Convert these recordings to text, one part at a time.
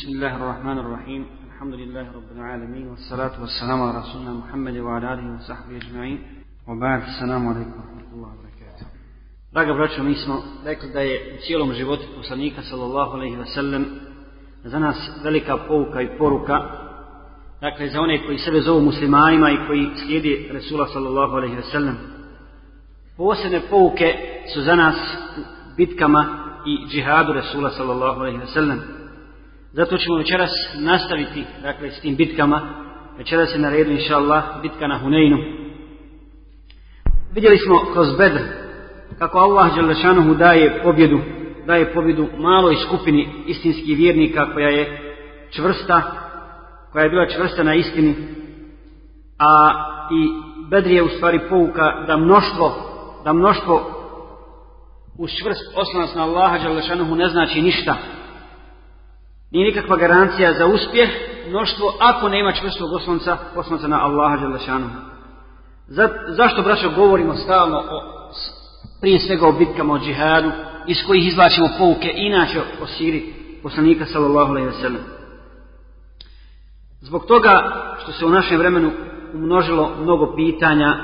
بسم الله الرحمن الرحيم الحمد لله رب العالمين والصلاة والسلام على رسولنا محمد وعلى آله وصحبه أجمعين وبعد السلام عليكم ورحمة الله وبركاته Draga braćo, mi smo rekli da je u cijelom životu poslanika sallallahu alaihi wa sallam za nas velika pouka i poruka dakle za one koji sebe zovu muslimanima i koji slijedi Resula sallallahu alaihi wa sallam posebne pouke su za nas u bitkama i džihadu Resula sallallahu alaihi wa sallam zato ćemo večeras nastaviti dakle s tim bitkama. Večeras je na redu inša Allah bitka na Huneinu. Vidjeli smo kroz Bedr kako Allah Đalešanuhu daje pobjedu daje pobjedu maloj skupini istinskih vjernika koja je čvrsta koja je bila čvrsta na istini. A i Bedr je u stvari pouka da mnoštvo da mnoštvo uz čvrst oslonac na Allaha Đalešanuhu ne znači ništa nije nikakva garancija za uspjeh mnoštvo ako nema čvrstog oslonca oslonca na Allaha Đalešanuhu za, zašto braćo govorimo stalno o prije svega o bitkama o džihadu iz kojih izvlačimo pouke inače o siri poslanika sallallahu alaihi wa sallam. Zbog toga što se u našem vremenu umnožilo mnogo pitanja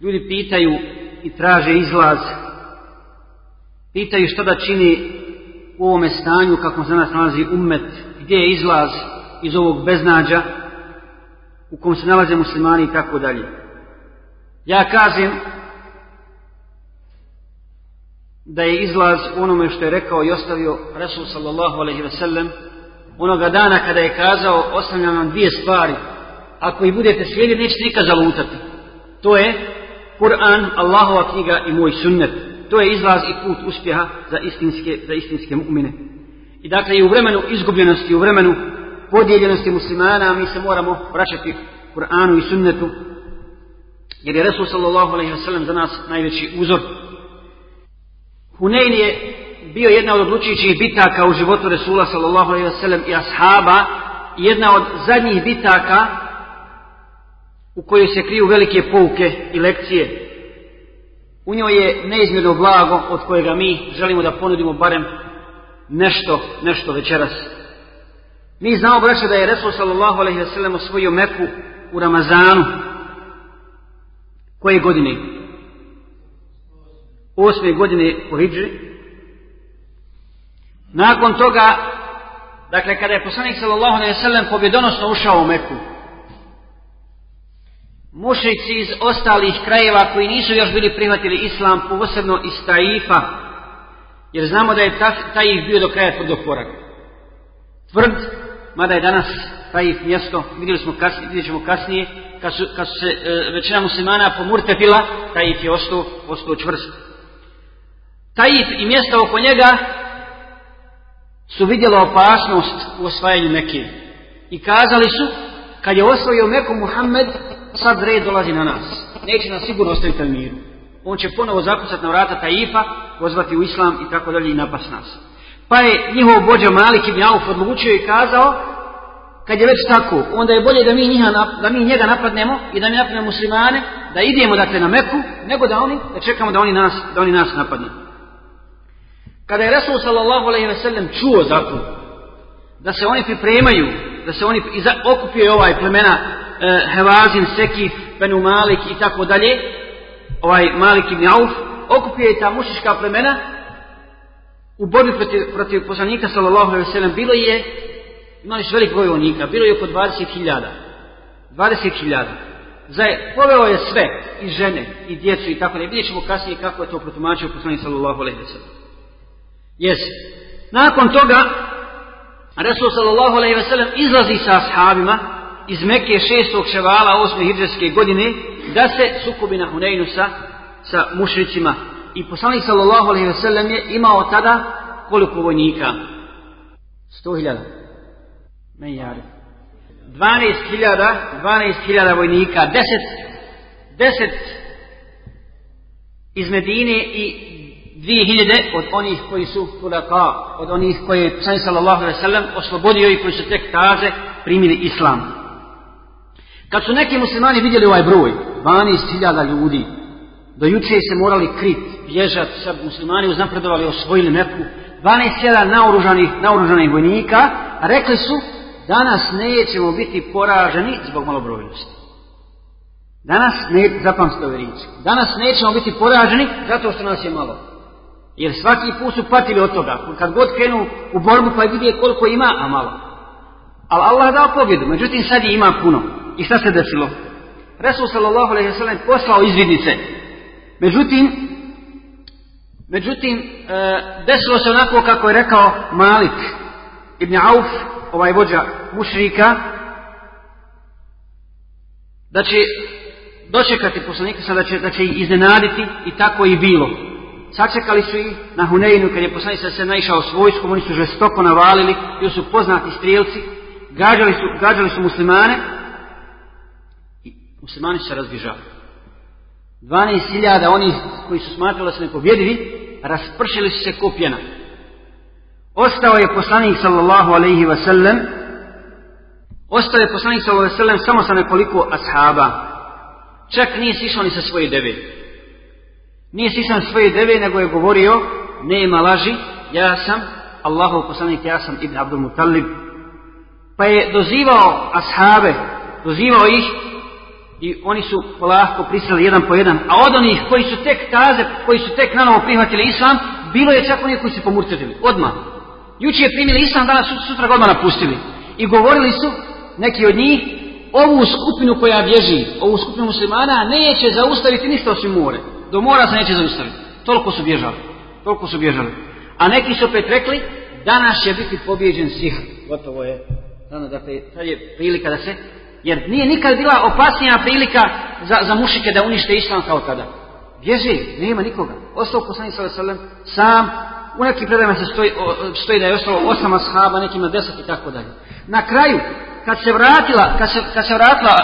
ljudi pitaju i traže izlaz pitaju što da čini u ovome stanju kako se nas nalazi ummet gdje je izlaz iz ovog beznađa u kom se nalaze muslimani i tako dalje. Ja kažem da je izlaz onome što je rekao i ostavio Resul sallallahu alaihi sellem onoga dana kada je kazao ostavljam vam dvije stvari. Ako ih budete slijedili nećete nikad zalutati. To je Kur'an, Allahova knjiga i moj sunnet to je izlaz i put uspjeha za istinske, za istinske mu'mine i dakle i u vremenu izgubljenosti u vremenu podijeljenosti muslimana mi se moramo vraćati Kur'anu i sunnetu jer je Resul sallallahu alaihi ve sellem za nas najveći uzor Hunein je bio jedna od odlučujućih bitaka u životu Resula sallallahu alaihi wasallam i ashaba jedna od zadnjih bitaka u kojoj se kriju velike pouke i lekcije. U njoj je neizmjerno blago od kojega mi želimo da ponudimo barem nešto, nešto večeras. Mi znamo, braće, da je Resul sallallahu alaihi wasallam osvojio Meku u Ramazanu. Koje godine? osme godine u Hidži. Nakon toga, dakle, kada je poslanik sallallahu alaihi sallam pobjedonosno ušao u Meku, mušici iz ostalih krajeva koji nisu još bili prihvatili islam, posebno iz Taifa, jer znamo da je Taif bio do kraja tvrdog poraka. Tvrd, mada je danas Taif mjesto, vidjeli smo kasnije, vidjet ćemo kasnije, kad su, kad su se e, većina muslimana pomurtepila, Taif je ostao, ostao čvrst. Taif i mjesta oko njega su vidjela opasnost u osvajanju Mekke. I kazali su, kad je osvojio Meku Muhammed, sad red dolazi na nas. Neće nas sigurno ostaviti na miru. On će ponovo zakucati na vrata Taifa, pozvati u islam i tako dalje i napast nas. Pa je njihov bođa Malik ibn Auf odlučio i kazao, kad je već tako, onda je bolje da mi, njiha, da mi njega napadnemo i da mi napadnemo muslimane, da idemo dakle na Meku, nego da oni, da čekamo da oni nas, da oni nas napadnu. Kada je Resul sallallahu alaihi ve sellem čuo za to, da se oni pripremaju, da se oni iza, okupio ovaj plemena e, Hevazin, Sekif, Benu Malik i tako dalje, ovaj Malik ibn Auf, okupio je ta mušiška plemena u borbi protiv, protiv poslanika sallallahu alaihi bilo je, imali velik broj vojnika, bilo je oko 20.000. 20.000. Za poveo je sve, i žene, i djecu i tako dalje. Vidjet ćemo kasnije kako je to protumačio poslanik sallallahu alaihi. Jes. Nakon toga Resul sallallahu sellem izlazi sa ashabima iz Mekke 6. ševala 8. hidžreske godine da se sukobi na Huneinu sa, sa mušricima. I poslanik sallallahu alejhi ve sellem je imao tada koliko vojnika? 100.000. Ne jari. 12.000, 12.000 vojnika, 10 10 iz Medine i dvije hiljade od onih koji su tulaka, od onih koji je Sani sallallahu alaihi sallam oslobodio i koji su tek taze primili islam. Kad su neki muslimani vidjeli ovaj broj, 12.000 ljudi, do juče se morali krit, bježat, sad muslimani uznapredovali, osvojili Meku, 12.000 naoružanih, naoružanih vojnika, rekli su danas nećemo biti poraženi zbog malobrojnosti. Danas, ne, zapamtite ove riječi, danas nećemo biti poraženi zato što nas je malo. Jer svaki put su patili od toga. Kad god krenu u borbu pa vidje koliko ima, a malo. Ali Allah dao pobjedu, međutim sad ima puno. I šta se desilo? Resul sallallahu alaihi sallam poslao izvidnice. Međutim, međutim, e, desilo se onako kako je rekao Malik ibn Auf, ovaj vođa mušrika, da će dočekati poslanika sada da će, da će ih iznenaditi i tako i bilo. Sačekali su ih na Huneinu kad je poslanik se naišao s vojskom, oni su žestoko navalili, bili su poznati strijelci, gađali su, gađali su muslimane muslimani se razbježali. 12.000 onih koji su smatrali da su nepobjedivi, raspršili su se kopjena. Ostao je poslanik sallallahu alaihi wa sallam, ostao je poslanik sallallahu alaihi wa sallam samo sa nekoliko ashaba. Čak nije sišao ni sa svoje deve. Nije sišao sa svoje deve, nego je govorio, nema laži, ja sam Allahov poslanik, ja sam Ibn Abdul Muttalib. Pa je dozivao ashabe, dozivao ih i oni su polako pristali jedan po jedan. A od onih koji su tek taze, koji su tek na novo prihvatili islam, bilo je čak oni koji su pomurcetili. Odmah. Juče je primili islam, danas sutra ga odmah napustili. I govorili su, neki od njih, ovu skupinu koja bježi, ovu skupinu muslimana, neće zaustaviti ništa osim more. Do mora se neće zaustaviti. Toliko su bježali. Toliko su bježali. A neki su opet rekli, danas će biti pobjeđen sihr. Gotovo je. Dakle, sad je prilika da se jer nije nikad bila opasnija prilika za, za mušike da unište islam kao tada. Bježi, nema nikoga. Ostao poslanik sallallahu sam, u nekim predajama se stoji, stoji da je ostalo osam ashaba, nekima deset i tako dalje. Na kraju, kad se vratila, kad se, kad se vratila,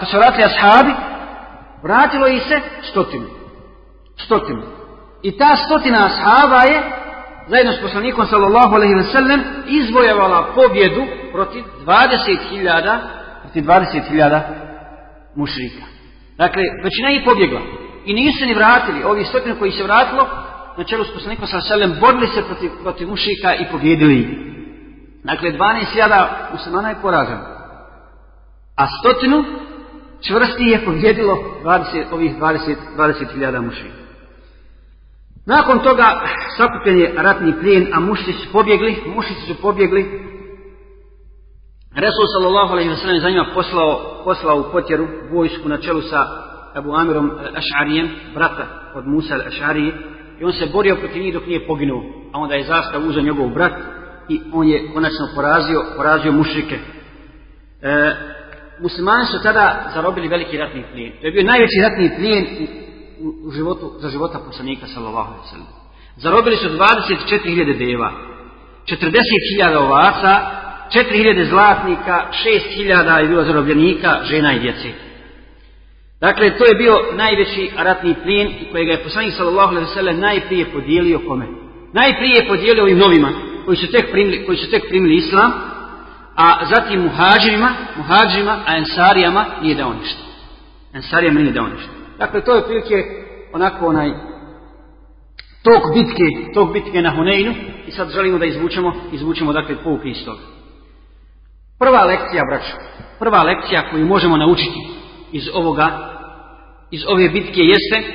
kad se vratili ashabi, vratilo ih se stotinu. Stotinu. I ta stotina ashaba je, zajedno s poslanikom sallallahu alaihi ve sellem, izvojevala pobjedu protiv 20.000 protiv 20.000 mušrika. Dakle, većina je pobjegla. I nisu ni vratili. Ovi stotine koji se vratilo, na čelu s poslanikom sa selem, borili se protiv, protiv mušrika i pobjedili ih. Dakle, 12.000 muslimana je poraženo. A stotinu čvrsti je pobjedilo 20, ovih 20.000 20 mušrika. Nakon toga sakupljen je ratni plijen, a mušci su pobjegli, mušici su pobjegli Resul sallallahu alaihi wa sallam za njima poslao, poslao u potjeru vojsku na čelu sa Abu Amirom Ašarijem, brata od Musa al-Ašarije, i on se borio protiv njih dok nije poginuo, a onda je zastav uzeo njegov brat i on je konačno porazio, porazio mušrike. E, muslimani su tada zarobili veliki ratni plijen. To je bio najveći ratni plijen u, u životu, za života poslanika sallallahu alaihi wa sallam. Zarobili su 24.000 deva, 40.000 ovaca, 4000 zlatnika, 6000 je bilo zarobljenika, žena i djece. Dakle, to je bio najveći ratni plin kojega je poslanik sallallahu alejhi najprije podijelio kome? Najprije je podijelio ovim novima koji su tek primili, koji su tek primili islam, a zatim muhađirima, muhađirima, a ensarijama nije dao ništa. Ensarijama nije dao ništa. Dakle, to je prilike onako onaj tok bitke, tok bitke na Huneinu i sad želimo da izvučemo, izvučemo dakle pouke iz toga. Prva lekcija, braćo, prva lekcija koju možemo naučiti iz ovoga, iz ove bitke jeste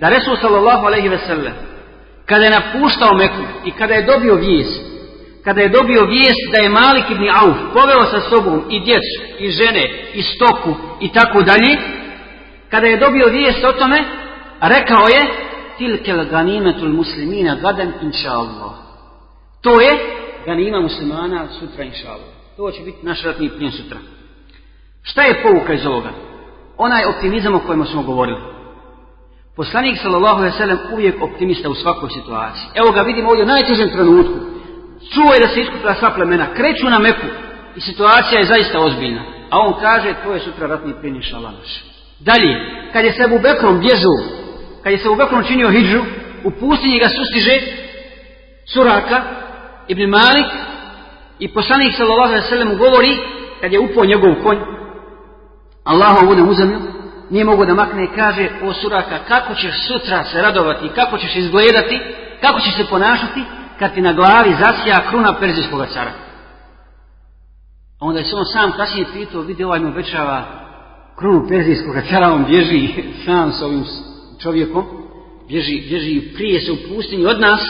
da Resul sallallahu alaihi ve sellem kada je napuštao Meku i kada je dobio vijest, kada je dobio vijest da je Malik ibn Auf poveo sa sobom i djecu, i žene, i stoku i tako dalje, kada je dobio vijest o tome, rekao je tilkel ganimetul muslimina gadan inša Allah. To je ganima muslimana sutra inša Allah. To će biti naš ratni plin sutra. Šta je pouka iz ovoga? Onaj optimizam o kojem smo govorili. Poslanik sallallahu alejhi ve sellem uvijek optimista u svakoj situaciji. Evo ga vidimo ovdje u najtežem trenutku. Čuo je da se iskupila sva plemena, kreću na Meku i situacija je zaista ozbiljna. A on kaže to je sutra ratni plin inshallah. Dalje, kad je se u Bekrom bježao, kad je se u Bekrom činio hidžu, u pustinji ga sustiže Suraka ibn Malik I poslanik sallallahu alejhi ve sellem govori kad je upao njegov konj Allahu bude u zemlju nije mogu da makne i kaže o suraka kako ćeš sutra se radovati kako ćeš izgledati kako ćeš se ponašati kad ti na glavi zasija kruna perzijskog cara. Onda je se on sam kasnije pitao, vidi ovaj mu obećava krunu perzijskog cara, on bježi sam s ovim čovjekom, bježi, bježi prije se u pustinji od nas,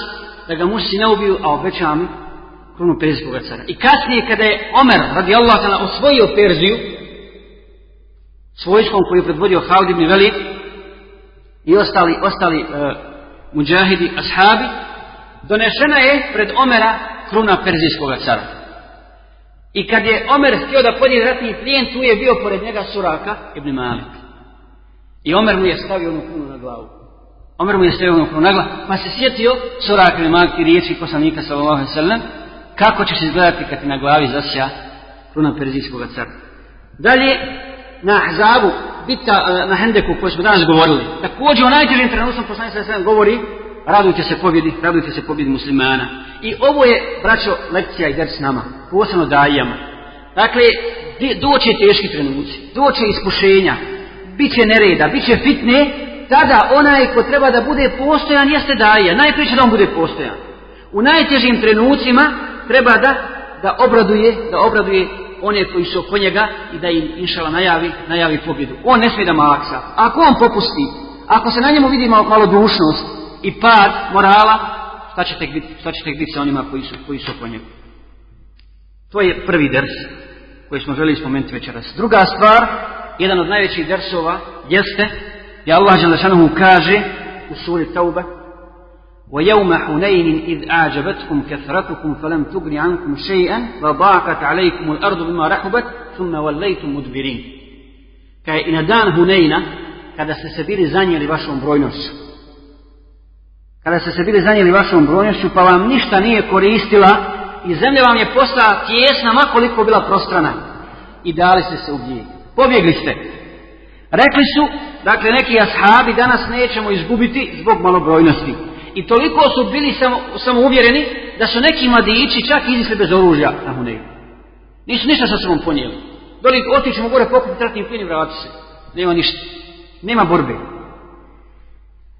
da ga mušci ne ubiju, a obećava mi krunu perzijskog cara. I kasnije kada je Omer, radi Allah, osvojio Perziju, s vojskom koju je predvodio ibn Velid i ostali, ostali uh, muđahidi, ashabi, donešena je pred Omera kruna perzijskog cara. I kad je Omer htio da podijeli ratni plijen, tu je bio pored njega Suraka ibn Malik. I Omer mu je stavio onu krunu na glavu. Omer mu je stavio onu krunu na glavu, pa se sjetio Suraka ibn Malik i riječi poslanika sallallahu alaihi kako će se izgledati kad ti na glavi zasja kruna perzijskog cara. Dalje, na Ahzabu, bitka e, na Hendeku koju smo danas govorili, također u najtežim trenutom poslanik sallallahu govori radujte se pobjedi, radujte se pobjedi muslimana. I ovo je, braćo, lekcija i s nama, posebno dajama. Dakle, doće teški trenuci, doće iskušenja, bit će nereda, bit će fitne, tada onaj ko treba da bude postojan jeste daja. Najprije da on bude postojan. U najtežim trenucima treba da, da obraduje, da obraduje one koji su oko njega i da im inšala najavi, najavi pobjedu. On ne smije da maksa. Ako on popusti, ako se na njemu vidi malo, malo dušnost, i pad morala, šta će tek biti, šta će tek biti sa onima koji su, koji su oko njega. To je prvi ders koji smo želi spomenuti večeras. Druga stvar, jedan od najvećih dersova jeste i Allah Đelešanohu kaže u suri Tauba ويوم حنين إذ أعجبتكم كثرتكم فلم تغن عنكم شيئا وضاقت عليكم الأرض بما رحبت ثم وليتم مدبرين Kaj i na dan Hunejna, kada ste se bili zanijeli vašom brojnošću, kada ste se bili zanijeli vašom brojnošću, pa vam ništa nije koristila i zemlja vam je postala tjesna, makoliko bila prostrana. I dali ste se ubijeti. Pobjegli ste. Rekli su, dakle, neki ashabi danas nećemo izgubiti zbog malobrojnosti. I toliko su bili samo, samouvjereni da su neki mladići čak izišli bez oružja na Huneju. Nisu ništa sa sobom ponijeli. Doli otićemo gore pokupiti ratni plin i vratiti se. Nema ništa. Nema borbe.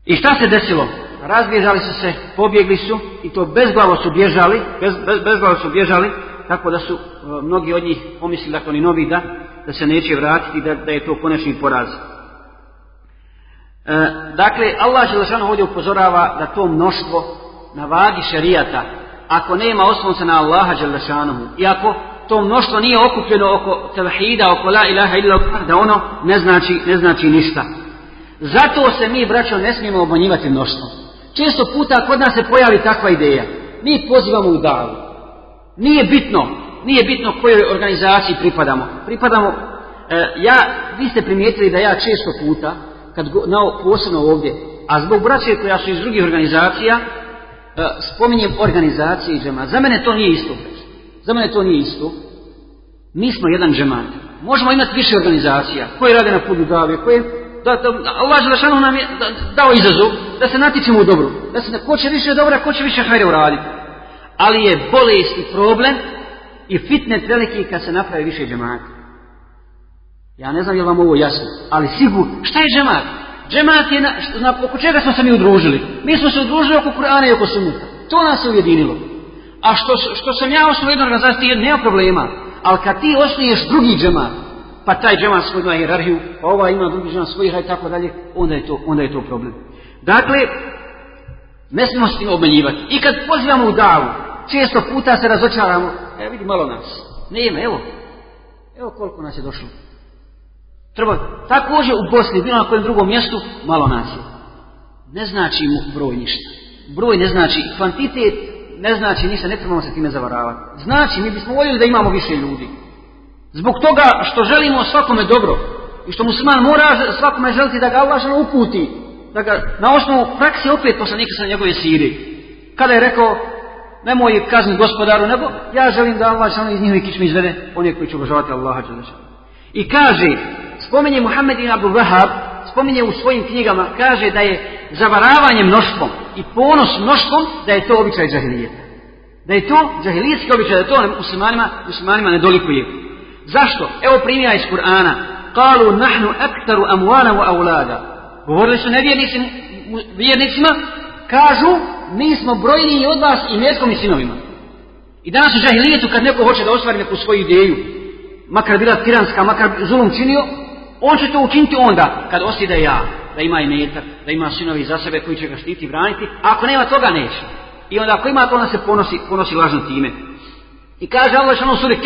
I šta se desilo? razbježali su se, pobjegli su i to bezglavo su bježali, bez, bez, bezglavo su bježali, tako da su e, mnogi od njih pomislili, dakle oni novi da, da se neće vratiti, da, da je to konačni poraz. E, dakle, Allah Želešanu ovdje upozorava da to mnoštvo na vagi šerijata, ako nema oslonca na Allaha Želešanohu i ako to mnoštvo nije okupljeno oko tevhida, oko la ilaha illa da ono ne znači, ne znači ništa. Zato se mi, braćo, ne smijemo obmanjivati mnoštvo. Često puta kod nas se pojavi takva ideja. Mi pozivamo u davu. Nije bitno, nije bitno kojoj organizaciji pripadamo. Pripadamo, e, ja, vi ste primijetili da ja često puta, kad go, na, posebno ovdje, a zbog braće koja su iz drugih organizacija, e, spominjem organizacije i džemat. Za mene to nije isto. Za mene to nije isto. Mi smo jedan džemat. Možemo imati više organizacija koje rade na putu dave, koje da, da Allah Želešanu nam je dao izazov da se natičemo u dobru. Da se, ko će više dobra, ko će više hajde uraditi. Ali je bolest i problem i fitnet veliki kad se napravi više džemata. Ja ne znam je vam ovo jasno, ali sigurno, šta je džemat? Džemat je, na, na, oko čega smo se mi udružili? Mi smo se udružili oko Kur'ana i oko sunnuta. To nas je ujedinilo. A što, što sam ja osnovu jednu organizaciju, nema problema. Ali kad ti osnuješ drugi džemat, pa taj džemat svoj ima hierarhiju, pa ova ima drugi džemat svoj i tako dalje, onda je, to, onda je to problem. Dakle, ne smijemo s tim obmenjivati. I kad pozivamo u davu, često puta se razočaramo, evo vidi malo nas, nema, evo, evo koliko nas je došlo. Treba, također u Bosni, bilo na kojem drugom mjestu, malo nas je. Ne znači mu broj ništa. Broj ne znači, kvantitet ne znači ništa, ne trebamo se time zavaravati. Znači, mi bismo voljeli da imamo više ljudi. Zbog toga što želimo svakome dobro i što musliman mora svakome želiti da ga Allah uputi, da ga na osnovu praksi opet poslanika sa njegove siri. Kada je rekao, nemoj kazni gospodaru, nego ja želim da Allah iz njihove kičme izvede one koji će obožavati Allaha I kaže, spominje Muhammed ibn Abdul Wahab, spominje u svojim knjigama, kaže da je zavaravanje mnoštvom i ponos mnoštvom, da je to običaj džahilijeta. Da je to džahilijetski običaj, da to muslimanima, muslimanima ne dolikuje. Zašto? Evo primjera iz Kur'ana. Kalu nahnu ektaru amuana wa aulada. Govorili su nevjernicima, vjernicima, kažu, mi smo brojniji od vas i metkom i sinovima. I danas u žahilijetu kad neko hoće da ostvari neku svoju ideju, makar bila tiranska, makar zulum činio, on će to učiniti onda kad osjeti da ja, da ima i metak, da ima sinovi za sebe koji će ga štiti i braniti, a ako nema toga neće. I onda ako ima to onda se ponosi, ponosi lažno time. I kaže Allah šanu suri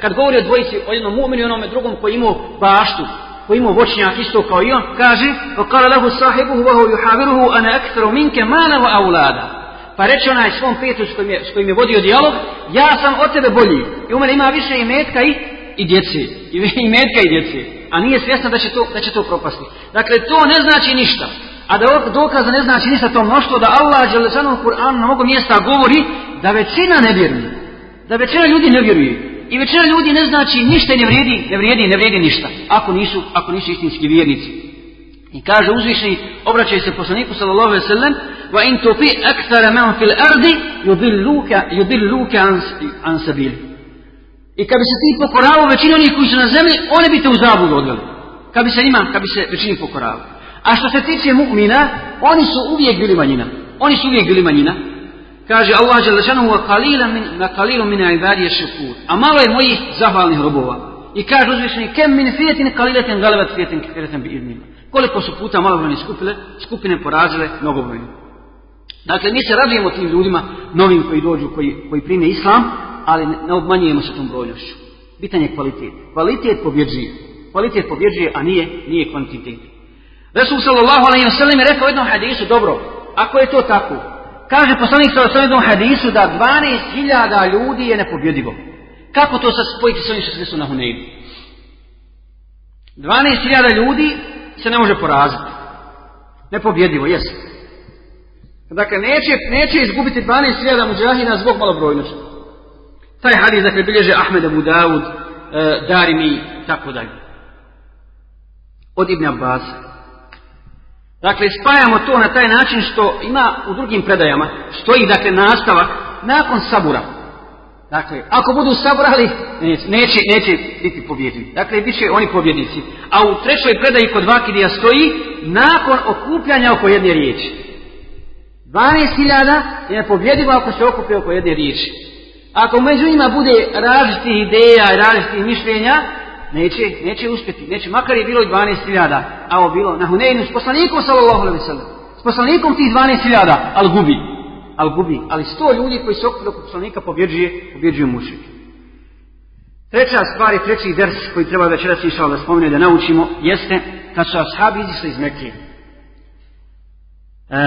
kad govori o dvojici, o jednom mu'minu i onome drugom koji imao baštu, koji imao voćnjak isto kao i on, kaže وَقَالَ لَهُ صَاحِبُهُ وَهُ يُحَاوِرُهُ أَنَا أَكْثَرُ مِنْكَ مَانَ وَأَوْلَادَ Pa reče onaj svom petu s kojim, je, s kojim je vodio dijalog, ja sam od tebe bolji. I u mene ima više i metka i, i djece. I, i metka i djece. A nije svjesna da će to, da će to propasti. Dakle, to ne znači ništa. A da dokaza ne znači ništa to mnoštvo da Allah Đelešanu u Kur'anu na mnogo mjesta govori da većina ne vjeruje. Da većina ljudi ne vjeruje. I većina ljudi ne znači ništa i ne vrijedi, ne vrijedi, ne vrijedi ništa. Ako nisu, ako nisu istinski vjernici. I kaže uzvišni, obraćaj se poslaniku sallallahu alejhi ve sellem, wa in tuti akthara man fil ardi yudilluka yudilluka an. I kad bi se ti pokoravao većini onih koji su na zemlji, oni bi te u zabludu odveli. Kad bi se njima, kad bi se većini pokoravao. A što se tiče mu'mina, oni su uvijek bili manjina. Oni su uvijek bili manjina. Kaže Allah Đelešanu wa qalilan min ibadiy shukur. A malo je mojih zahvalnih robova. I kaže uzvišeni kem min fijetin qalilatin galabat fijetin kathiratan bi idnima. Koliko su puta malobrojne skupine, skupine porazile mnogobrojne. Dakle, mi se radujemo tim ljudima, novim koji dođu, koji, koji prime islam, ali ne obmanjujemo se tom brojnošću. Bitan je kvalitet. Kvalitet pobjeđuje. Kvalitet pobjeđuje, a nije, nije kvantitet. Resul sallallahu alaihi wa sallam je rekao jednom hadisu, dobro, ako je to tako, Kaže poslanik sa osnovnom hadisu da 12.000 ljudi je nepobjedivo. Kako to sad spojiti s ovim što se na Huneydu? 12.000 ljudi se ne može poraziti. Nepobjedivo, jes. Dakle, neće, neće izgubiti 12.000 muđahina zbog malobrojnosti. Taj hadis, dakle, bilježe Ahmed Abu Dawud, e, Darimi, tako dalje. Od Ibn Abbas. Dakle, spajamo to na taj način što ima u drugim predajama, stoji, dakle, nastavak nakon sabura. Dakle, ako budu saburali, neće, neće, biti pobjedni. Dakle, bit će oni pobjednici. A u trećoj predaji kod Vakidija stoji nakon okupljanja oko jedne riječi. 12.000 je pobjedivo ako se okupi oko jedne riječi. Ako među njima bude različitih ideja i različitih mišljenja, neće, neće uspjeti, neće, makar je bilo i 12.000, a ovo bilo na Huneynu s poslanikom sallallahu alaihi sallam, s poslanikom tih 12.000, ali gubi, ali gubi, ali sto ljudi koji se okupili oko poslanika pobjeđuje, pobjeđuju mušik. Treća stvar i treći ders koji treba večeras išao da spomene da naučimo jeste kad su ashabi izišli iz Mekije. E,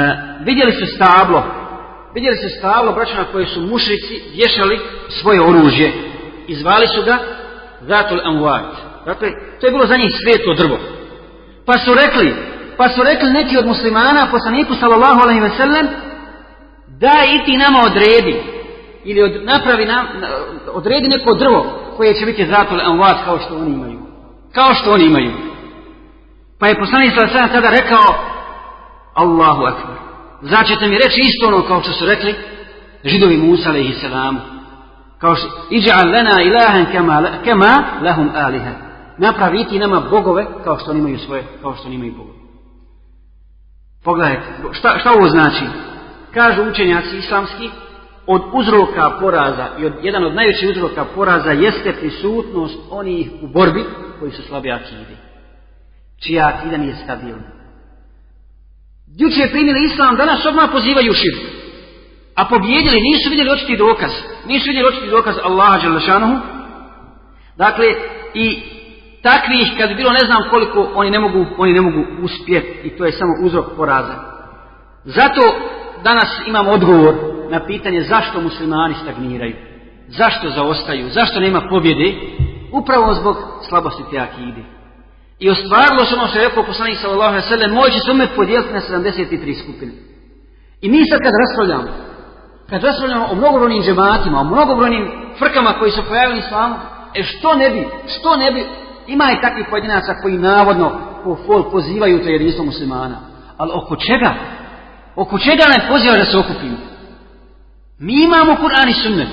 vidjeli su stablo, vidjeli su stablo braća koje su mušrici vješali svoje oružje i zvali su ga Zatul Amvat. Dakle, to je bilo za njih sveto drvo. Pa su rekli, pa su rekli neki od muslimana, poslaniku sallallahu alaihi ve sellem, da i ti nama odredi, ili od, napravi nam, odredi neko drvo koje će biti Zatul Amvat kao što oni imaju. Kao što oni imaju. Pa je poslanik sallallahu alaihi tada rekao, Allahu akbar. Začete mi reći isto ono kao što su rekli židovi Musa alaihi salamu kao što iđa'al lana ilahan kama, kama lahum aliha. Napraviti nama bogove kao što oni imaju svoje, kao što oni imaju bogove. Pogledajte, šta, šta ovo znači? Kažu učenjaci islamski, od uzroka poraza i od, jedan od najvećih uzroka poraza jeste prisutnost onih u borbi koji su slabi akide. Čija akida nije stabilna. Juče primili islam, danas odmah pozivaju širku. A pobjedili, nisu vidjeli očiti dokaz. Nisu vidjeli očiti dokaz Allaha Đalešanuhu. Dakle, i takvih, kad bi bilo ne znam koliko, oni ne mogu, oni ne mogu uspjeti. I to je samo uzrok poraza. Zato danas imam odgovor na pitanje zašto muslimani stagniraju. Zašto zaostaju? Zašto nema pobjede? Upravo zbog slabosti te akide. I ostvarilo se ono što je rekao poslanik sallallahu alejhi ve sellem, moj će se podijeliti na 73 skupine. I mi sad kad raspravljamo, kad raspravljamo o mnogobrojnim džematima, o mnogobrojnim frkama koji su pojavili islamu, e što ne bi, što ne bi, ima i takvih pojedinaca koji navodno po fol pozivaju to jedinstvo muslimana. Ali oko čega? Oko čega ne poziva da se okupimo? Mi imamo Kur'an i sunnet.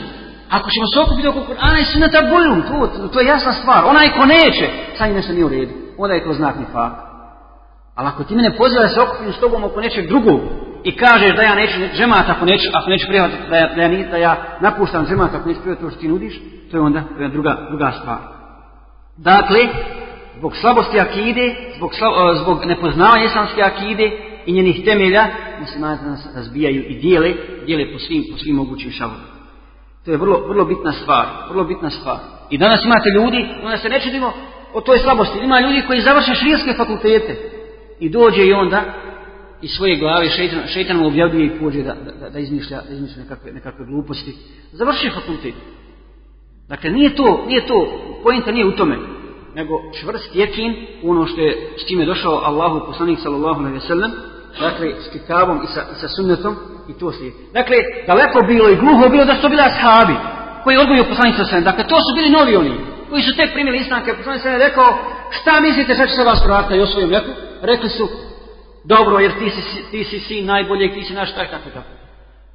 Ako ćemo se okupiti oko Kur'ana i sunneta, bojum, to, to je jasna stvar. Onaj ko neće, sad nešto nije u redu. Onda je to znak nifaka. Ali ako ti mene poziva da se okupim s tobom oko nečeg drugog, i kažeš da ja neću džemat ako neću, ako neću prihvatiti, da ja, da ja, da ja napuštam džemat ako neću prihvatiti to što ti nudiš, to je onda, druga, druga stvar. Dakle, zbog slabosti akide, zbog, sla, zbog nepoznavanja islamske akide i njenih temelja, muslimani nas razbijaju i dijele, dijele po svim, po svim mogućim šalovima. To je vrlo, vrlo bitna stvar, vrlo bitna stvar. I danas imate ljudi, onda se ne čudimo o toj slabosti. Ima ljudi koji završe širijanske fakultete i dođe i onda iz svoje glave šeitan, šeitan mu objavljuje i pođe da, da, da izmišlja, da izmišlja nekakve, nekakve gluposti. Završi fakultet. Dakle, nije to, nije to, pojenta nije u tome, nego čvrst jekin ono što je, s čime je došao Allahu poslanik sallallahu alaihi wa sallam, dakle, s kitabom i sa, i sa sunnetom, i to se Dakle, daleko bilo i gluho bilo da su to bili ashabi, koji odgoju poslanik sallallahu Dakle, to su bili novi oni, koji su tek primili islam, kad poslanik sallallahu rekao, šta mislite, šta će se vas provratiti o svojom mleku? Rekli su, dobro, jer ti si, ti si sin najboljeg, ti si naš, tako, tako, tako.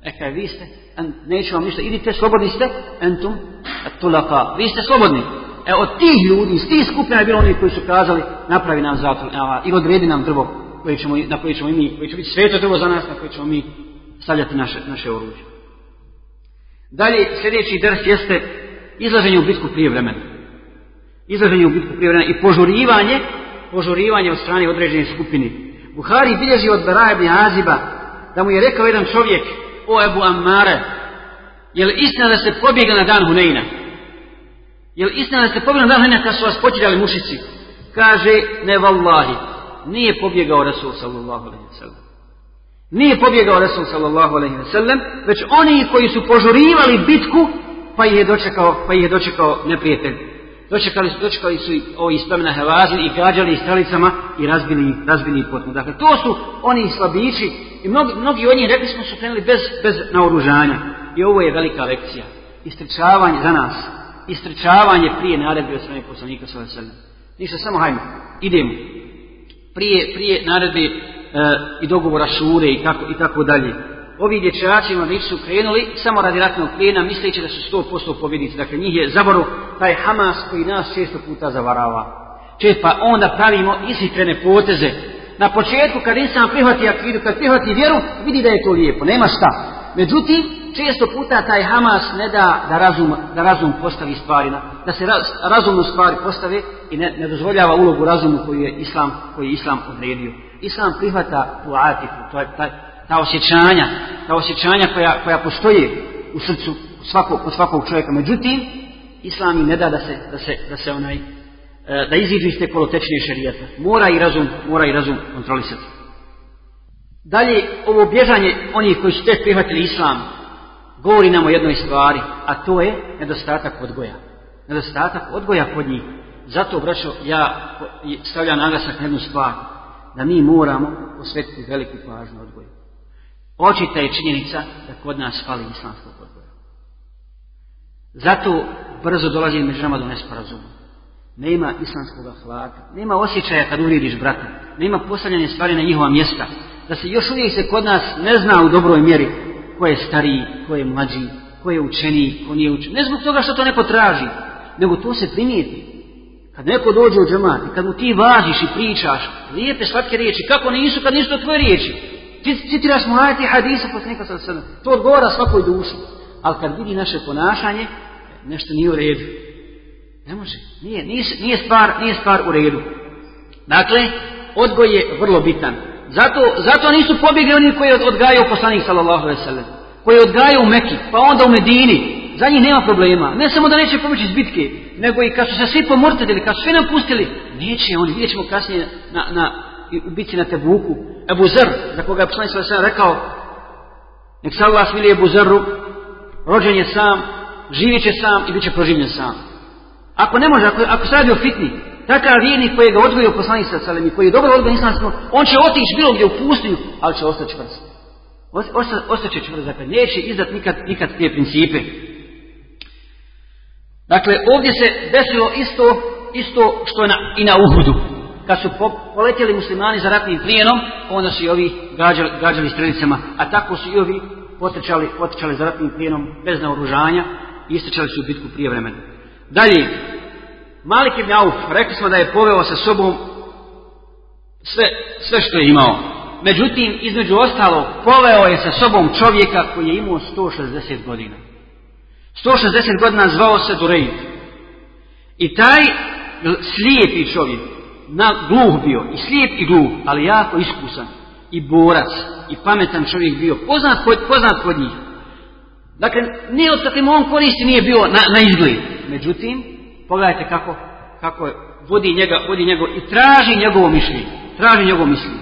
E kaj, vi ste, en, neću vam ništa, idite, slobodni ste, entum, tulaka, vi ste slobodni. E od tih ljudi, iz tih skupina je bilo oni koji su kazali, napravi nam zatvor, ili odredi nam drvo, koje ćemo, na koje ćemo i mi, koje će biti sveto drvo za nas, na koje ćemo mi stavljati naše, naše oružje. Dalje, sljedeći drs jeste izlaženje u bitku prije vremena. Izlaženje u bitku prije vremena i požurivanje, požurivanje od strane određene skupine. Buhari bilježi od Baraja ibn Aziba da mu je rekao jedan čovjek, o Ebu Ammare, je li istina da se pobjega na dan Huneyna? Je li istina da se pobjega na dan Huneyna kad su vas počinjali mušici? Kaže, ne vallahi, nije pobjegao Rasul sallallahu alaihi wa sallam. Nije pobjegao Resul sallallahu alaihi wa sallam, već oni koji su požurivali bitku, pa je dočekao, pa ih je dočekao neprijatelj. Dočekali dočekali su ovi iz plemena i gađali ih i razbili, razbili potpuno. Dakle, to su oni slabići i mnogi, mnogi od njih, rekli smo, su krenuli bez, bez naoružanja. I ovo je velika lekcija. Istričavanje za nas. Istričavanje prije naredbe od strane poslanika sallam. Ništa, samo hajmo, idemo. Prije, prije naredbe i dogovora šure i tako, i tako dalje. Ovi dječaci mladići su krenuli samo radi ratnog plijena misleći da su 100% pobjednici. Dakle, njih je zaboru taj Hamas koji nas često puta zavarava. Če pa onda pravimo ishitrene poteze. Na početku kad insan prihvati akidu, kad prihvati vjeru, vidi da je to lijepo, nema šta. Međutim, često puta taj Hamas ne da da razum, da razum postavi stvari, da se raz, razumnu stvari postave i ne, ne dozvoljava ulogu razumu koji je Islam, koji je Islam odredio. Islam prihvata tu atifu, to je ta, osjećanja, ta osjećanja koja, koja postoje u srcu svakog, kod svakog čovjeka. Međutim, Islam im ne da da se, da se, da se onaj, da iziđu iz te kolotečne šarijata. Mora i razum, mora i razum kontrolisati. Dalje, ovo bježanje onih koji su tek prihvatili Islam, govori nam o jednoj stvari, a to je nedostatak odgoja. Nedostatak odgoja kod njih. Zato, braćo, ja stavljam naglasak na jednu stvar da mi moramo posvetiti veliku pažnju odgoju. Očita je činjenica da kod nas fali islamskog odgoja. Zato brzo dolazi među nama do nesporazuma. Nema islamskog ahlaka, nema osjećaja kad uvridiš brata, nema postavljanje stvari na njihova mjesta, da se još uvijek se kod nas ne zna u dobroj mjeri ko je stariji, ko je mlađi, ko je učeniji, ko nije učeniji. Ne zbog toga što to neko traži, nego to se primijeti. Kad neko dođe u džemat kad mu ti važiš i pričaš lijepe slatke riječi, kako nisu kad nisu to tvoje riječi? Ti citiraš mu ajati hadisa poslanika sa srna. To odgovara svakoj duši. Ali kad vidi naše ponašanje, nešto nije u redu. Ne može. Nije, nije, nije, stvar, nije stvar u redu. Dakle, odgoj je vrlo bitan. Zato, zato nisu pobjegli oni koji odgajaju poslanik sallallahu sallam. Koji odgajaju u Meki, pa onda u Medini. Za njih nema problema. Ne samo da neće pomoći iz bitke, nego i kad su se svi pomrtadili, kad su svi napustili, neće oni, vidjet ćemo kasnije na, na, u bitci na Tebuku. Ebu Zer, za koga je poslanik alaihi rekao, nek se Allah smili Ebu Zeru, rođen je sam, živjet će sam i bit će proživljen sam. Ako ne može, ako, ako se radi o fitni, takav vjernik koji ga odgojio poslanik sa salem i koji je dobro odgojen islamskom, on će otići bilo gdje u pustinju, ali će ostati čvrst. Osta, ostaće čvrst, dakle, neće izdat nikad, nikad te principe. Dakle, ovdje se desilo isto, isto što je na, i na Uhudu. Kad su po, poletjeli muslimani za ratnim plijenom, onda su i ovi gađali, gađali strelicama, a tako su i ovi potrčali, potrčali za ratnim plijenom bez naoružanja i istrčali su bitku prije vremena. Dalje, Malik ibn Auf, rekli smo da je poveo sa sobom sve, sve što je imao. Međutim, između ostalog, poveo je sa sobom čovjeka koji je imao 160 godina. 160 godina zvao se Dureid. I taj slijepi čovjek, na gluh bio, i slijep i gluh, ali jako iskusan, i borac, i pametan čovjek bio, poznat kod, poznat kod njih. Dakle, nije od kakvim on koristi nije bio na, na izgled. Međutim, pogledajte kako, kako vodi njega, vodi njegov i traži njegovo mišljenje. Traži njegovo mišljenje.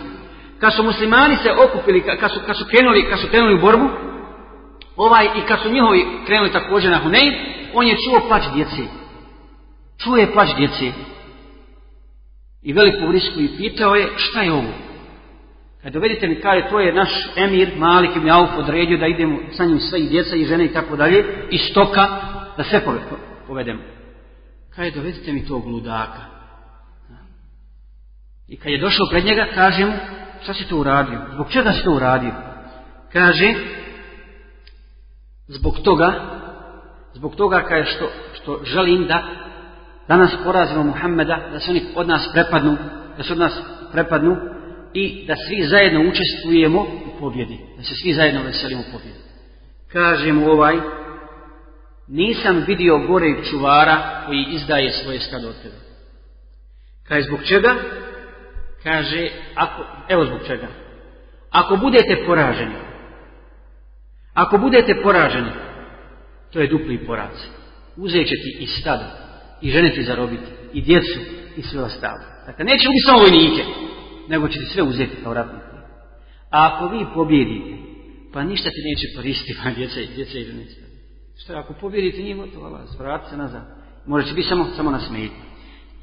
Kad su muslimani se okupili, kad su, kad su, krenuli, kad su krenuli u borbu, ovaj, i kad su njihovi krenuli također na Hunej, on je čuo plać djece. Čuo je plać djece. I veliku vrisku i pitao je šta je ovo? Kad dovedite mi kaže to je naš emir Malik ibn Auf odredio da idemo sa njim sve i djeca i žene i tako dalje i stoka da sve povedemo. Kaže dovedite mi tog ludaka. I kad je došao pred njega kaže mu šta si to uradio? Zbog čega si to uradio? Kaže zbog toga zbog toga kaže što, što želim da danas porazimo Muhammeda da se oni od nas prepadnu da se od nas prepadnu i da svi zajedno učestvujemo u pobjedi. Da se svi zajedno veselimo u pobjedi. Kaže mu ovaj, nisam vidio gore čuvara koji izdaje svoje stado od tebe. Kaže, zbog čega? Kaže, ako, evo zbog čega. Ako budete poraženi, ako budete poraženi, to je dupli poraz. Uzet će ti i stado, i žene ti zarobiti, i djecu, i sve ostalo. Dakle, neće ubiti samo vojnike, nego će sve uzeti kao ratni A ako vi pobjedite, pa ništa ti neće koristiti, pa djeca, djeca i ženice. Što ako pobjedite njih, gotovo, vas, vrati se nazad. Može će biti samo, samo na smeti.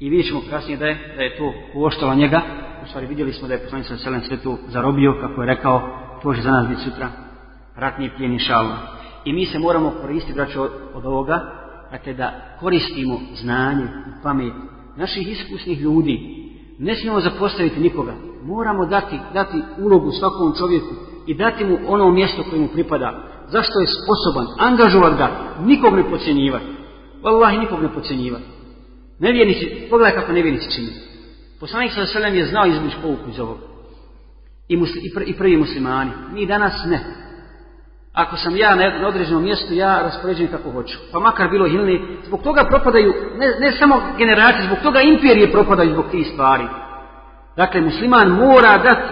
I vidjet ćemo kasnije da je, da je to koštalo njega. U stvari vidjeli smo da je poslanik sa selem sve to zarobio, kako je rekao, to će za nas biti sutra ratni plijen i I mi se moramo koristiti, braćo, od, od ovoga, dakle da koristimo znanje i pamet naših iskusnih ljudi, ne smijemo zapostaviti nikoga. Moramo dati, dati ulogu svakom čovjeku i dati mu ono mjesto koje mu pripada. Zašto je sposoban? Angažovat ga. Nikog ne pocijenjivati. Wallahi nikog ne pocijenjivati. Nevjernici, pogledaj kako nevjernici čini. Poslanik sa selem je znao izvući pouku iz ovoga. I, musli, i, prvi muslimani. Mi danas ne. Ako sam ja na određenom mjestu, ja raspoređujem kako hoću. Pa makar bilo hilni, zbog toga propadaju, ne, ne samo generacije, zbog toga imperije propadaju zbog tih stvari. Dakle, musliman mora dati,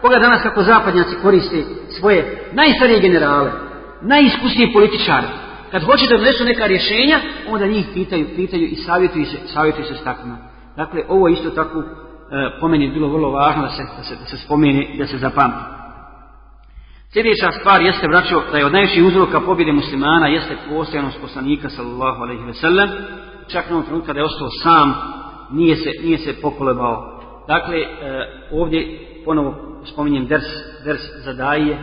koga danas kako zapadnjaci koriste svoje najstarije generale, najiskusnije političare. Kad hoće da donesu neka rješenja, onda njih pitaju, pitaju i savjetuju se, savjetuju se s takvima. Dakle, ovo isto tako e, po meni bilo vrlo važno da se, da se, da se spomeni, da se zapamti. Sljedeća stvar jeste, braćo, da je od najviših uzroka pobjede muslimana jeste postojanost poslanika, sallallahu alaihi ve sellem. Čak na onom trenutku kada je ostao sam, nije se, nije se pokolebao. Dakle, e, ovdje ponovo spominjem ders, ders za daje,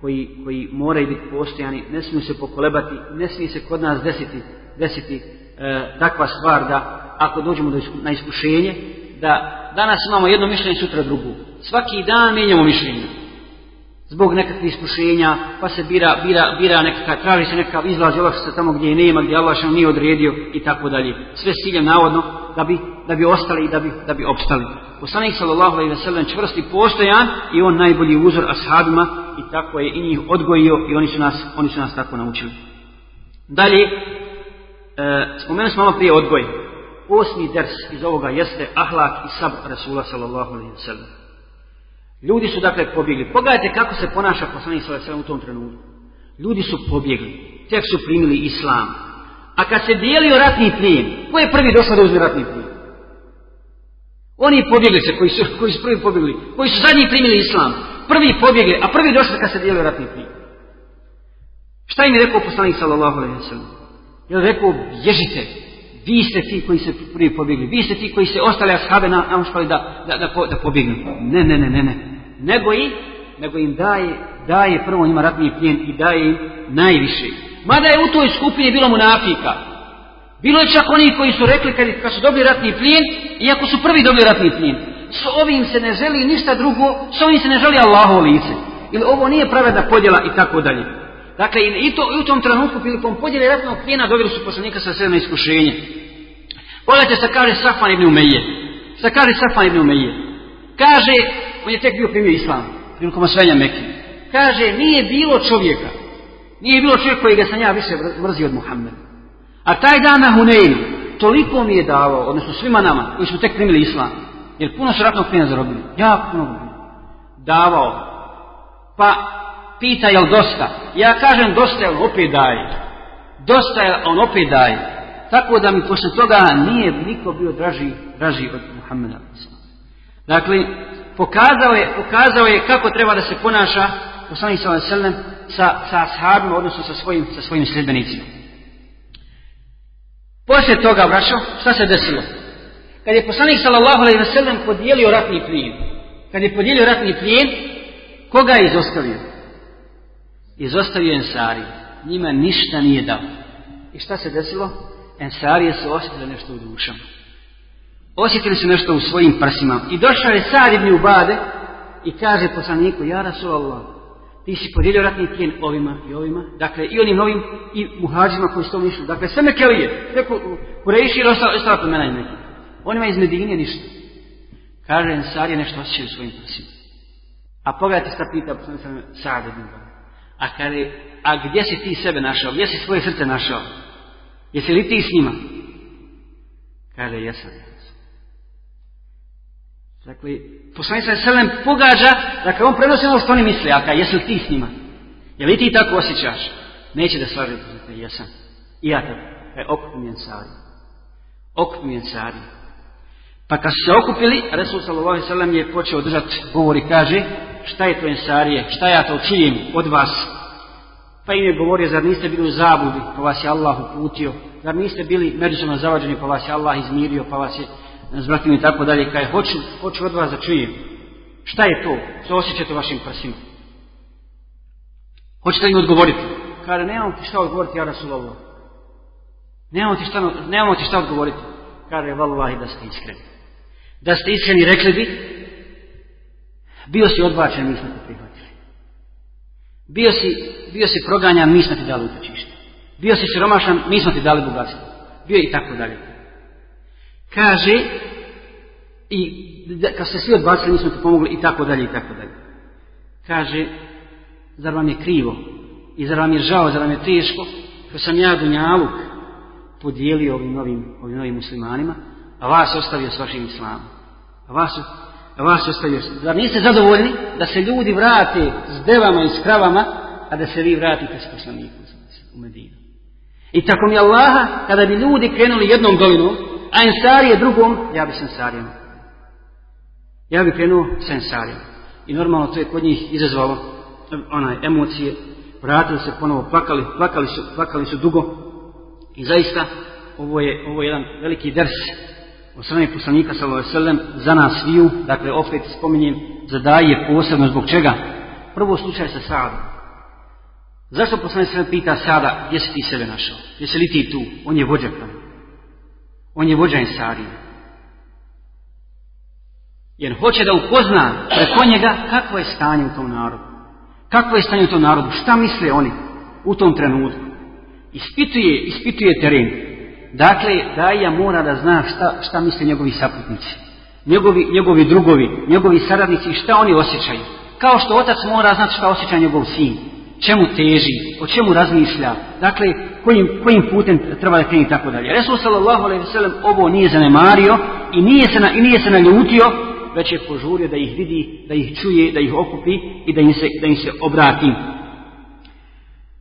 koji, koji moraju biti postojani, ne smiju se pokolebati, ne smije se kod nas desiti, desiti e, takva stvar da ako dođemo do na iskušenje, da danas imamo jedno mišljenje, sutra drugu. Svaki dan mijenjamo mišljenje zbog nekakvih iskušenja, pa se bira, bira, bira nekakav, traži se nekakav izlaz i se tamo gdje nema, gdje Allah nije odredio i tako dalje. Sve s ciljem navodno da bi, da bi ostali i da bi, da bi opstali. Poslanik sallallahu alejhi ve sellem čvrsti postojan i on najbolji uzor ashabima i tako je i njih odgojio i oni su nas, oni su nas tako naučili. Dalje, e, spomenuli smo malo prije odgoj. Osmi ders iz ovoga jeste ahlak i sab Rasula sallallahu alejhi ve sellem. Ljudi su dakle pobjegli. Pogledajte kako se ponaša poslanik sallallahu u tom trenutku. Ljudi su pobjegli. Tek su primili islam. A kad se dijelio ratni plijen, ko je prvi došao da uzme ratni plijen? Oni pobjegli se koji su, koji su prvi pobjegli, koji su zadnji primili islam. Prvi pobjegli, a prvi došli kad se dijelio ratni plijen. Šta im je rekao poslanik sallallahu alejhi ve sellem? Je rekao bježite. Vi ste ti koji se prvi pobjegli. Vi ste ti koji se ostali ashabe namuškali da, da, da, da pobjegnu. Ne, ne, ne, ne, ne nego, i, nego im daje, daje prvo njima ratni plijen i daje im najviše. Mada je u toj skupini bilo munafika. Bilo je čak oni koji su rekli kad, kad su dobili ratni plijen, iako su prvi dobili ratni plijen, s ovim se ne želi ništa drugo, s ovim se ne želi Allahovo lice. Ili ovo nije pravedna podjela i tako dalje. Dakle, i, to, i u tom trenutku prilikom podjele ratnog plijena dobili su poslanika sa sve iskušenje. Pogledajte šta kaže Safan ibn Umeje. Šta kaže Safan ibn Umeje. Kaže, on je tek bio primio islam. prilikom osvajanja Mekke. Kaže, nije bilo čovjeka, nije bilo čovjeka koji ga sam ja više mrzio od Muhammeda. A taj dan na Huneinu, toliko mi je davao, odnosno svima nama, koji smo tek primili islam, jer puno su ratnog plina zarobili, jako puno davao. Pa pita jel dosta? Ja kažem dosta, on opet daje. Dosta je, on opet daje. Tako da mi posle toga nije niko bio draži, draži od Muhammeda. Dakle, pokazao je, pokazao je kako treba da se ponaša poslanik sallallahu alejhi sa sa ashabima odnosno sa svojim sa svojim sljedbenicima. Poslije toga, braćo, šta se desilo? Kad je poslanik sallallahu alejhi ve sellem podijelio ratni plijen, kad je podijelio ratni plijen, koga je izostavio? Izostavio Ensari. Njima ništa nije dao. I šta se desilo? Ensarije su osjetili nešto u dušama. Osjetili su nešto u svojim prsima. I došao je Sad ibn Ubade i kaže poslaniku, ja Rasulallah, ti si podijelio ratni plijen ovima i ovima, dakle i onim novim i muhađima koji su to mišli, dakle sve Mekelije, sve Kurejiši i ostala, plemena i neki. Onima iz Medinije ništa. Kaže, Ensar je nešto osjećaju u svojim prsima. A pogledajte šta pita poslanik Sad ibn Ubade. A kaže, a gdje si ti sebe našao? Gdje si svoje srce našao? Jesi li ti s njima? Kaže, jesam. Dakle, poslanik sa selem pogađa, dakle, on prenosi ono što oni misle, a jesi li ti s njima? Je li ti tako osjećaš? Neće da slaže, dakle, jesam. I ja tako. Mi ensari. Okupi mi ensari. Pa kad su se okupili, Resul sallallahu sallam je počeo držati govor i kaže, šta je to ensarije, šta ja to čujem od vas? Pa im je govorio, zar niste bili u zabudi, pa vas je Allah uputio, zar niste bili međusobno zavađeni, pa vas je Allah izmirio, pa vas je zbratim i tako dalje, kaj hoću, hoću od vas da čujem. Šta je to? Što osjećate vašim prsima? Hoćete li odgovoriti? Kaže, nemamo ti šta odgovoriti, ja Rasulallah. Nemamo ti šta, nemamo ti šta odgovoriti. Kaže, vallahi da ste iskreni. Da ste iskreni, rekli bi, bio si odbačen, mi smo te prihvatili. Bio si, bio si proganjan, mi smo ti dali utočište. Bio si siromašan, mi smo ti dali bogatstvo. Bio i tako dalje. Kaže, i kad ste svi odbacili, mi smo ti pomogli i tako dalje i tako dalje. Kaže, zar vam je krivo i zar vam je žao, zar vam je teško, što sam ja Dunjaluk podijelio ovim novim, ovim novim muslimanima, a vas ostavio s vašim islamom. A vas, a vas ostavio, zar niste zadovoljni da se ljudi vrate s devama i s kravama, a da se vi vratite s poslanikom u Medinu. I tako mi Allaha, kada bi ljudi krenuli jednom dolinom, a Ensarije drugom, ja bi s Ensarijem. Ja bi krenuo s Ensarijem. I normalno to je kod njih izazvalo onaj emocije, vratili se ponovo, plakali, plakali su, plakali su dugo. I zaista, ovo je, ovo je jedan veliki ders od strane poslanika sallallahu za nas sviju, dakle opet spominjem, zadaje posebno zbog čega. Prvo slučaj sa Sadom. Zašto poslanik sallallahu pita Sada, gdje si ti sebe našao? Jesi li ti tu? On je vođa. On je vođa Ensarije. Jer hoće da upozna preko njega kakvo je stanje u tom narodu. Kakvo je stanje u tom narodu, šta misle oni u tom trenutku. Ispituje, ispituje teren. Dakle, Daja mora da zna šta, šta misle njegovi saputnici. Njegovi, njegovi drugovi, njegovi saradnici, šta oni osjećaju. Kao što otac mora znati šta osjeća njegov sin. Čemu teži, o čemu razmišlja. Dakle, kojim, kojim putem treba da kreni tako dalje. Resul sallallahu alaihi sallam ovo nije zanemario i nije se, na, i nije se naljutio, već je požurio da ih vidi, da ih čuje, da ih okupi i da im se, da im se obrati.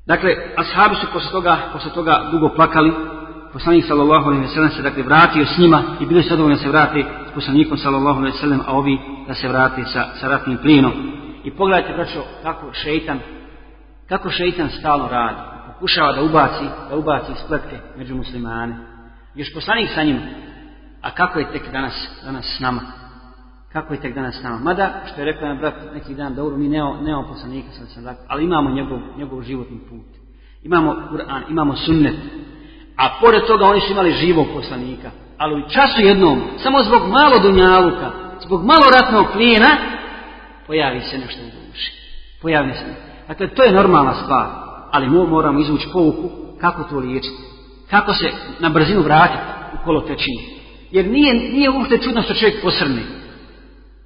Dakle, ashabi su posle toga, posle toga dugo plakali, poslanik sallallahu alejhi ve se dakle vratio s njima i bili su zadovoljni da se vrate s poslanikom sallallahu alejhi ve a ovi da se vrate sa, sa ratnim plinom. I pogledajte braćo kako šejtan kako šejtan stalno radi. Pokušava da ubaci, da ubaci spletke među muslimane. Još poslanik sa njim, a kako je tek danas, danas s nama? Kako je tek danas s nama? Mada, što je rekao na brat neki dan, dobro, mi nemamo, nemamo poslanika, sam sam ali imamo njegov, njegov životni put. Imamo Kur'an, imamo sunnet. A pored toga oni su imali živog poslanika. Ali u času jednom, samo zbog malo dunjaluka, zbog malo ratnog plijena, pojavi se nešto u duši. Pojavi se. Dakle, to je normalna stvar. Ali mi moramo izvući pouku kako to liječiti. Kako se na brzinu vratiti u kolo tečinu. Jer nije, nije uopšte čudno što čovjek posrne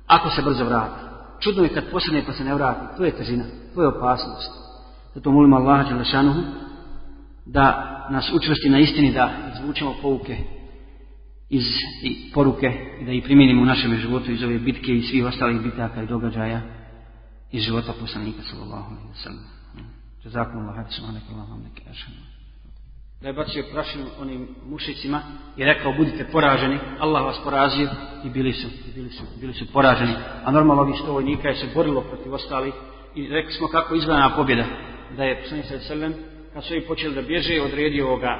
ako se brzo vrati. čudno je kad posredne pa se ne vrati. To je težina, to je opasnost. Zato molimo Allaha Đelešanuhu da nas učvrsti na istini, da izvučemo pouke iz i poruke i da ih primijenimo u našem životu iz ove bitke i svih ostalih bitaka i događaja iz života poslanika sallallahu alaihi wa sallam. Jazakum Allah, hajde subhanak Allah, vam neke Da je bacio prašinu onim mušicima i rekao budite poraženi, Allah vas porazio i bili su, i bili su, bili su poraženi. A normalno ovih sto vojnika je se borilo protiv ostalih i rekli smo kako izgleda pobjeda. Da je poslanik sallallahu kad su i počeli da bježe, odredio ovoga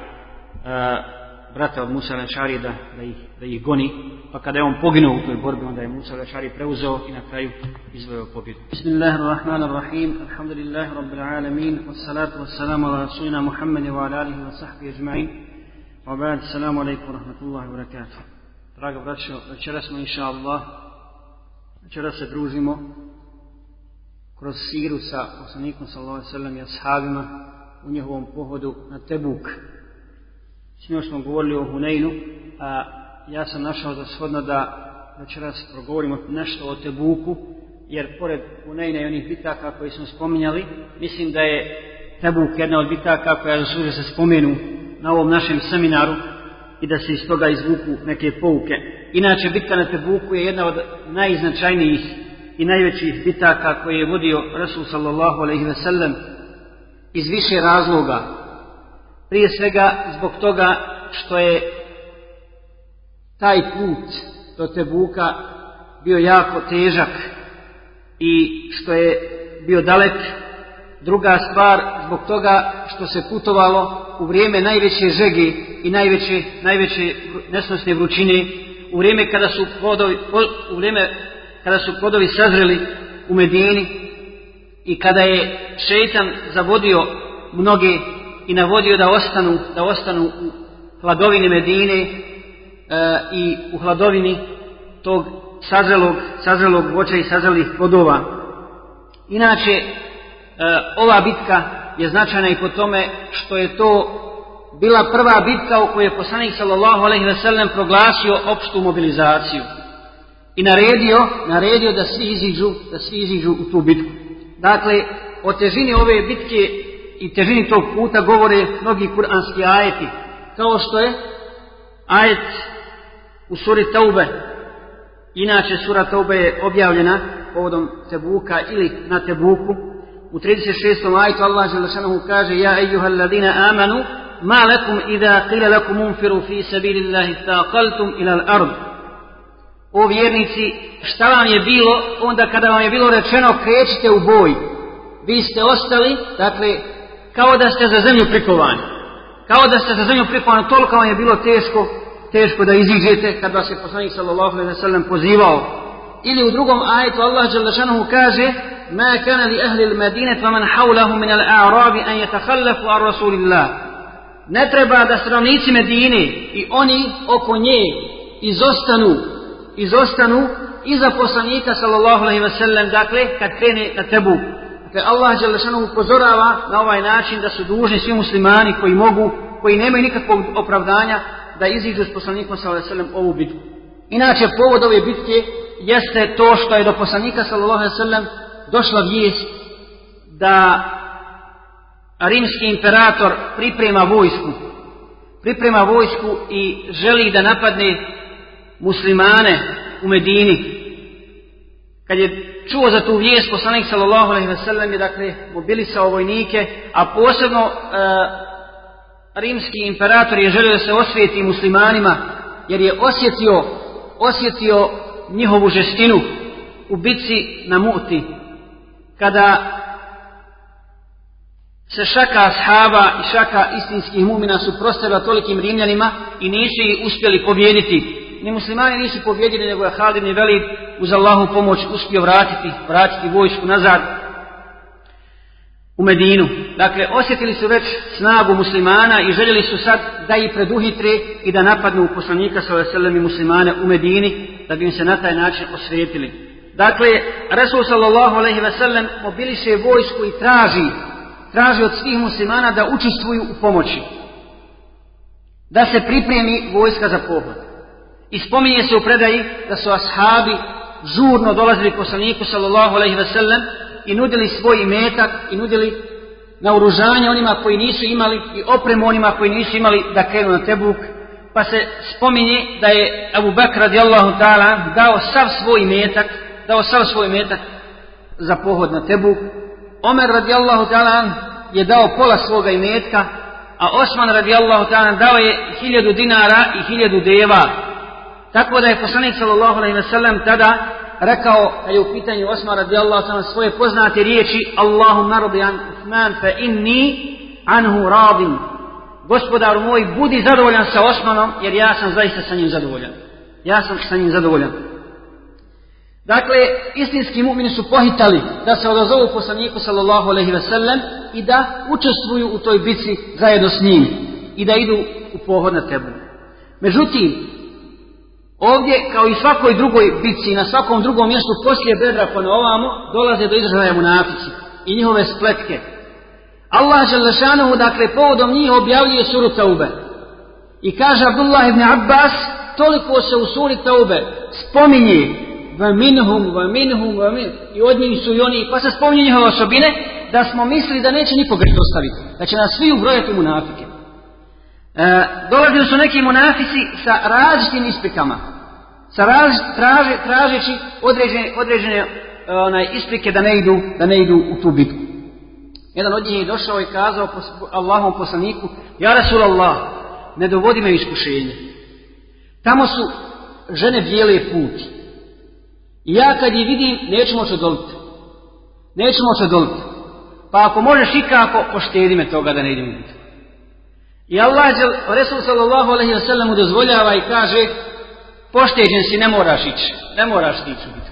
brata od Musa Lešari da, da, ih, da ih goni, pa kada je on poginuo u toj borbi, onda je Musa Lešari preuzeo i na kraju izvojao pobjedu. Bismillahirrahmanirrahim, alhamdulillahi rabbil alamin, wassalatu wassalamu ala rasulina Muhammedi wa ala alihi wa sahbihi ajma'in, wa ba'd, assalamu alaikum wa rahmatullahi wa barakatuh. Draga braćo, večeras smo inša Allah, večeras se družimo kroz siru sa poslanikom sallallahu alaihi sallam i ashabima u njihovom pohodu na Tebuk, Sinoć smo govorili o Huneinu, a ja sam našao za shodno da večeras progovorimo nešto o Tebuku, jer pored Huneina i onih bitaka koje smo spominjali, mislim da je Tebuk jedna od bitaka koja zaslužuje se spomenu na ovom našem seminaru i da se iz toga izvuku neke pouke. Inače, bitka na Tebuku je jedna od najznačajnijih i najvećih bitaka koje je vodio Rasul sallallahu alaihi ve sellem iz više razloga. Prije svega zbog toga što je taj put do Tebuka bio jako težak i što je bio dalek. Druga stvar zbog toga što se putovalo u vrijeme najveće žege i najveće, najveće nesnosne vrućine, u vrijeme kada su plodovi, u vrijeme kada su plodovi sazreli u Medini i kada je šeitan zavodio mnoge i navodio da ostanu, da ostanu u hladovini Medine e, i u hladovini tog sazrelog, sazrelog voća i sazrelih plodova. Inače, e, ova bitka je značajna i po tome što je to bila prva bitka u kojoj je poslanik sallallahu alejhi ve sellem proglasio opštu mobilizaciju i naredio, naredio da svi iziđu, da svi iziđu u tu bitku. Dakle, o težini ove bitke i težini tog puta govore mnogi kuranski ajeti, kao što je ajet u suri Taube. Inače, sura Taube je objavljena povodom Tebuka ili na Tebuku. U 36. ajetu Allah Želešanohu kaže Ja ejuhal ladina amanu ma lakum idha qila lakum unfiru fi sabilillahi taqaltum ila. O vjernici, šta vam je bilo onda kada vam je bilo rečeno krećite u boj? Vi ste ostali, dakle, kao da ste za zemlju prikovani. Kao da ste za zemlju prikovani, toliko vam je bilo teško, teško da iziđete kad vas je poslanik sallallahu alaihi wa sallam pozivao. Ili u drugom ajetu Allah Đalešanuhu kaže Ma kana li ahli al-Madine fa man hawlahu min al-a'rabi an yatakhallafu ar Rasulillah. Ne treba da stanovnici Medine i oni oko nje izostanu, izostanu iza poslanika sallallahu alaihi wa sallam, dakle, kad krene na Tebuk. Dakle, Allah Đelešanu upozorava na ovaj način da su dužni svi muslimani koji mogu, koji nemaju nikakvog opravdanja da iziđu s poslanikom ve ovu bitku. Inače povod ove bitke jeste to što je do poslanika sellem došla vijest da rimski imperator priprema vojsku. Priprema vojsku i želi da napadne muslimane u Medini. Kad je čuo za tu vijest poslanik sallallahu ve sellem je dakle mobilisao vojnike a posebno e, rimski imperator je želio da se osvijeti muslimanima jer je osjetio osjetio njihovu žestinu u bitci na Mu'ti. Kada se šaka ashaba i šaka istinskih mumina su prostela tolikim rimljanima i nisu ih uspjeli pobijediti ni muslimani nisu pobjedili, nego je Halid ibn Velid uz Allahu pomoć uspio vratiti, vratiti vojsku nazad u Medinu. Dakle, osjetili su već snagu muslimana i željeli su sad da ih preduhitre i da napadnu poslanika sa veselem i muslimane u Medini, da bi im se na taj način osvetili. Dakle, Resul sallallahu alaihi ve sellem mobiliše vojsku i traži, traži od svih muslimana da učestvuju u pomoći. Da se pripremi vojska za pohod. I spominje se u predaji da su ashabi žurno dolazili poslaniku sallallahu alaihi ve sellem i nudili svoj imetak i nudili naoružanje onima koji nisu imali i opremu onima koji nisu imali da krenu na Tebuk. Pa se spominje da je Abu Bakr radijallahu ta'ala dao sav svoj imetak dao sav svoj imetak za pohod na Tebuk. Omer radijallahu ta'ala je dao pola svoga imetka a Osman radijallahu ta'ala dao je hiljadu dinara i hiljadu deva tako da je poslanik sallallahu alaihi ve sellem tada rekao kad je u pitanju Osman radijallahu ta'ala svoje poznate riječi Allahumma radi an Uthman fa inni anhu radim gospodar moj budi zadovoljan sa Osmanom jer ja sam zaista sa njim zadovoljan. Ja sam sa njim zadovoljan. Dakle, istinski mu'mini su pohitali da se odazovu poslaniku sallallahu alaihi ve sellem i da učestvuju u toj bici zajedno s njim i da idu u pohod na tebu. Međutim, ovdje kao i svakoj drugoj bici i na svakom drugom mjestu poslije bedra pa na ovamo dolaze do izražaja munafici i njihove spletke. Allah želešanohu dakle povodom njih objavljuje suru Taube i kaže Abdullah ibn Abbas toliko se u suri Taube spominje va minhum, va minhum, va minhum. I od njih su i oni, pa se spominje njihove osobine, da smo mislili da neće nikoga ostaviti. Da će nas svi ubrojati munafike. E, dolazili su neki munafici sa različitim isprikama. Sa različ, traže, tražeći određene, određene onaj, isprike da ne, idu, da ne idu u tu bitku. Jedan od njih je došao i kazao Allahom poslaniku, Ja Rasulallah, ne dovodi me iskušenje. Tamo su žene bijele puti. I ja kad je vidim, neću moći odoliti. Neću moći odoliti. Pa ako možeš ikako, poštedi me toga da ne idem vidjeti. I Allah, Resul sallallahu alaihi wa sallam, dozvoljava i kaže, pošteđen si, ne moraš ići. Ne moraš ti ići biti.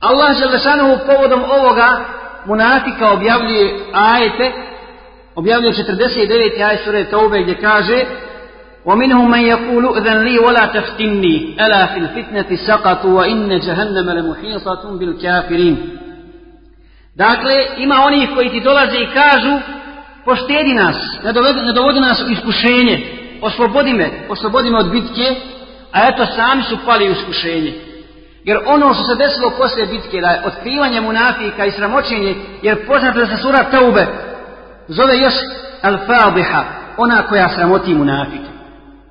Allah Želešanovu povodom ovoga munatika objavljuje ajete, objavljuje 49. ajet sure Taube gdje kaže ومنهم من يقول اذن لي ولا تفتني ألا في الفتنة سقطوا وإن جهنم لمحيطة بالكافرين Dakle, ima onih koji ti dolaze i kažu, poštedi nas, ne dovodi, ne dovodi nas u iskušenje, oslobodi me, oslobodi me od bitke, a eto sami su pali u iskušenje. Jer ono što se desilo poslije bitke, da je otkrivanje munafika i sramoćenje, jer poznato da se sura Taube zove još Al-Fadiha, ona koja sramoti munafike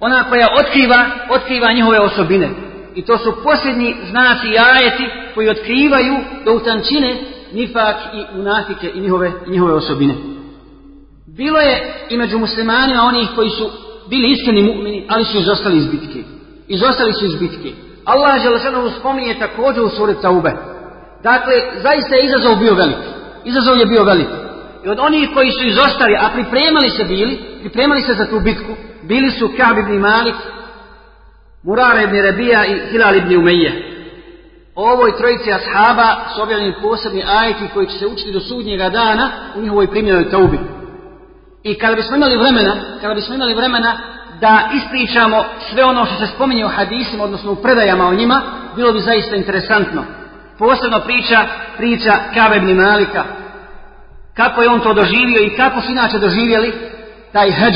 ona koja otkriva, otkriva njihove osobine. I to su posljednji znaci i ajeti koji otkrivaju do utančine nifak i unafike i njihove, njihove osobine. Bilo je i među muslimanima onih koji su bili iskreni mu'mini, ali su izostali iz bitke. Izostali su iz bitke. Allah Želešanovu spominje također u suri Taube. Dakle, zaista je izazov bio velik. Izazov je bio velik. I od onih koji su izostali, a pripremali se bili, pripremali se za tu bitku, bili su Ka'b ibn Malik, Murar ibn Rabija i Hilal ibn Umeije. Ovoj trojici ashaba su objavljeni posebni ajeti koji će se učiti do sudnjega dana u njihovoj primjenoj taubi. I kada bismo imali vremena, kada bismo imali vremena da ispričamo sve ono što se spominje u hadisima, odnosno u predajama o njima, bilo bi zaista interesantno. Posebno priča, priča Ka'b ibn Malika, kako je on to doživio i kako su inače doživjeli taj hađ,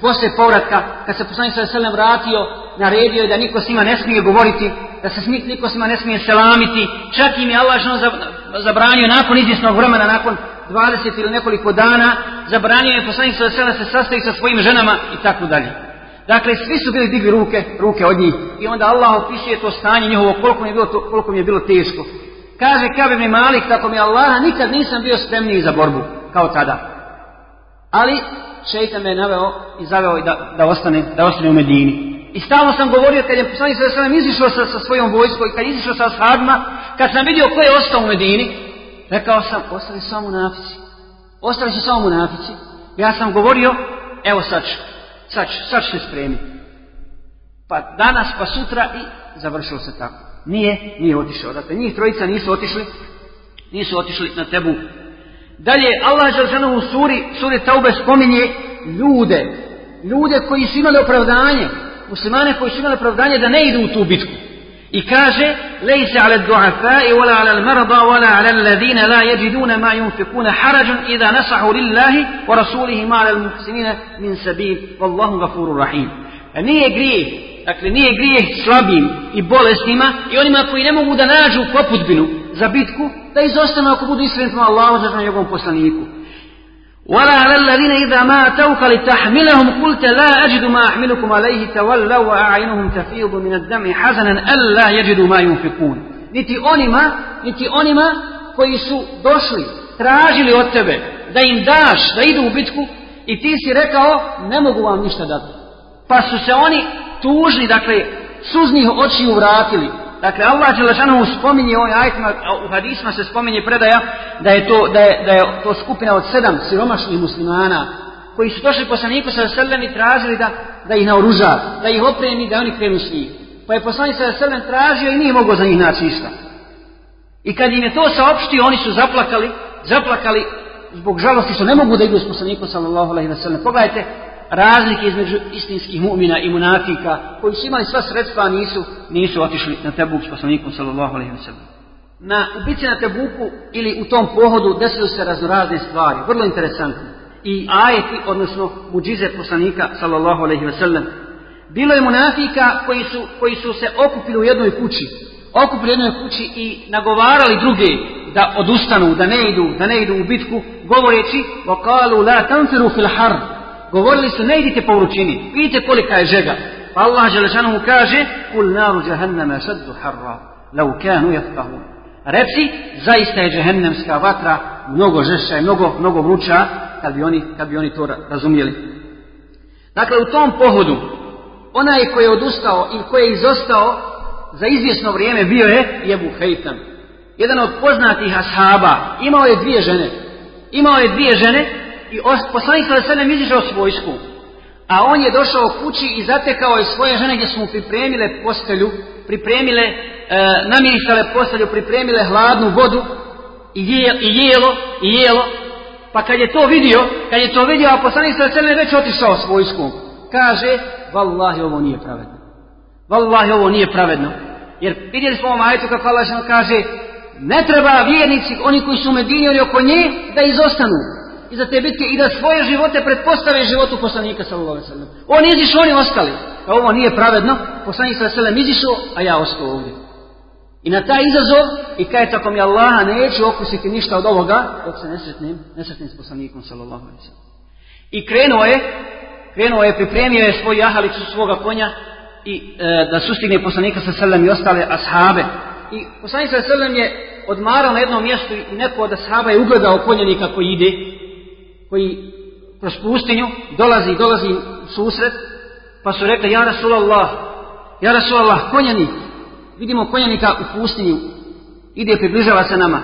posle povratka, kad se poslanik sa selem vratio, naredio je da niko s njima ne smije govoriti, da se niko s njima ne smije selamiti, čak im je Allah zabranio nakon izvjesnog vremena, nakon 20 ili nekoliko dana, zabranio je poslanik sa selem se sastavi sa svojim ženama i tako dalje. Dakle, svi su bili digli ruke, ruke od njih. I onda Allah opisuje to stanje njihovo, koliko mi je bilo, to, koliko mi je bilo teško. Kaže Kabe mi Malik, tako mi Allah, nikad nisam bio spremniji za borbu, kao tada. Ali, šeitan me naveo i zaveo da, da, ostane, da ostane u Medini. I stalno sam govorio kad je poslanik sa sam izišao sa, sa svojom vojskom i kad je izišao sa ashabima, kad sam vidio ko je ostao u Medini, rekao sam, ostali su samo munafici. Ostali su samo munafici. Ja sam govorio, evo sad ću, sad ću, spremiti. Pa danas, pa sutra i završilo se tako. Nije, nije otišao. Dakle, njih trojica nisu otišli, nisu otišli na tebu Dalje, Allah Želžanu u suri, suri Taube spominje ljude, ljude koji su imali opravdanje, muslimane koji su imali opravdanje da ne idu u tu bitku. I kaže, lejse ale du'afai, wala ale al marada, wala ale alladine la jeđidune ma yunfikune harađun, idha nasahu lillahi, wa rasulihi ma ale al muhsinine min sabil, wallahu gafuru rahim. A nije grije dakle nije grijeh slabim i bolesnima i onima koji ne mogu da nađu poputbinu za bitku, da izostanu ako budu iskreni prema Allahu za njegovom poslaniku. ولا على الذين إذا ما أتوك لتحملهم قلت لا أجد ما أحملكم عليه تولوا وأعينهم تفيض من الدم حزنا ألا يجدوا ما ينفقون niti onima, niti onima koji su došli, tražili od tebe da im daš, da idu u bitku i ti si rekao ne mogu vam ništa dati. Pa su se oni tužni, dakle, suznih očiju vratili. Dakle, Allah Đelešanohu spominje ovim ajitima, u hadisma se spominje predaja da je to, da je, da je to skupina od sedam siromašnih muslimana koji su došli poslaniku sa selem i tražili da, da ih naoruža, da ih opremi, da oni krenu s njih. Pa je poslanik sa selem tražio i nije mogao za njih naći ništa. I kad im je to saopštio, oni su zaplakali, zaplakali zbog žalosti što ne mogu da idu s poslanikom sallallahu alaihi wa sallam. Pogledajte razlike između istinskih mu'mina i munafika koji su imali sva sredstva nisu nisu otišli na Tebuk s poslanikom sallallahu alejhi ve sellem. Na ubici na Tebuku ili u tom pohodu desilo se raznorazne stvari, vrlo interesantne. I ajeti, odnosno muđize poslanika sallallahu alejhi ve sellem. Bilo je munafika koji su, koji su se okupili u jednoj kući, okupili u jednoj kući i nagovarali druge da odustanu, da ne idu, da ne idu u bitku, govoreći: وَقَالُوا لَا la فِي الْحَرْبِ. Govorili su ne idite po vrućini, vidite kolika je žega. Pa Allah Želešanu mu kaže Kul naru jahannama šaddu harra, lau kanu jafkahu. Reci, zaista je džehennemska vatra mnogo žešća i mnogo, mnogo vruća kad bi, oni, kad bi oni to razumijeli. Dakle, u tom pohodu, onaj koji je odustao ili koji je izostao za izvjesno vrijeme bio je Jebu Hejtan. Jedan od poznatih ashaba imao je dvije žene. Imao je dvije žene i poslanik sada sedem izišao s vojsku. A on je došao kući i zatekao je svoje žene gdje su mu pripremile postelju, pripremile, e, namirisale postelju, pripremile hladnu vodu i, je, i jelo, i jelo. Pa kad je to vidio, kad je to vidio, a poslanik sada sedem već otišao s vojskom, kaže, vallahi ovo nije pravedno. Vallahi ovo nije pravedno. Jer vidjeli smo ovom ajetu kako Allah kaže, ne treba vjernici, oni koji su oni oko nje, da izostanu iza te bitke i da svoje živote pretpostave životu poslanika sallallahu alejhi. On izišao, oni ostali. A ovo nije pravedno. Poslanik sallallahu alejhi izišao, a ja ostao ovdje. I na taj izazov i kaj tako mi Allaha neću okusiti ništa od ovoga dok se nesretnim, nesretnim s poslanikom sallallahu alejhi. I krenuo je, krenuo je, pripremio je svoju jahalicu svoga konja i e, da sustigne poslanika sallallahu i ostale ashabe. I poslanik sallallahu je odmarao na jednom mjestu i neko od ashaba je ugledao konjanika koji ide koji kroz pustinju dolazi, dolazi susret, pa su rekli, ja Rasulallah, ja Rasulallah, konjanik, vidimo konjanika u pustinju, ide, približava se nama.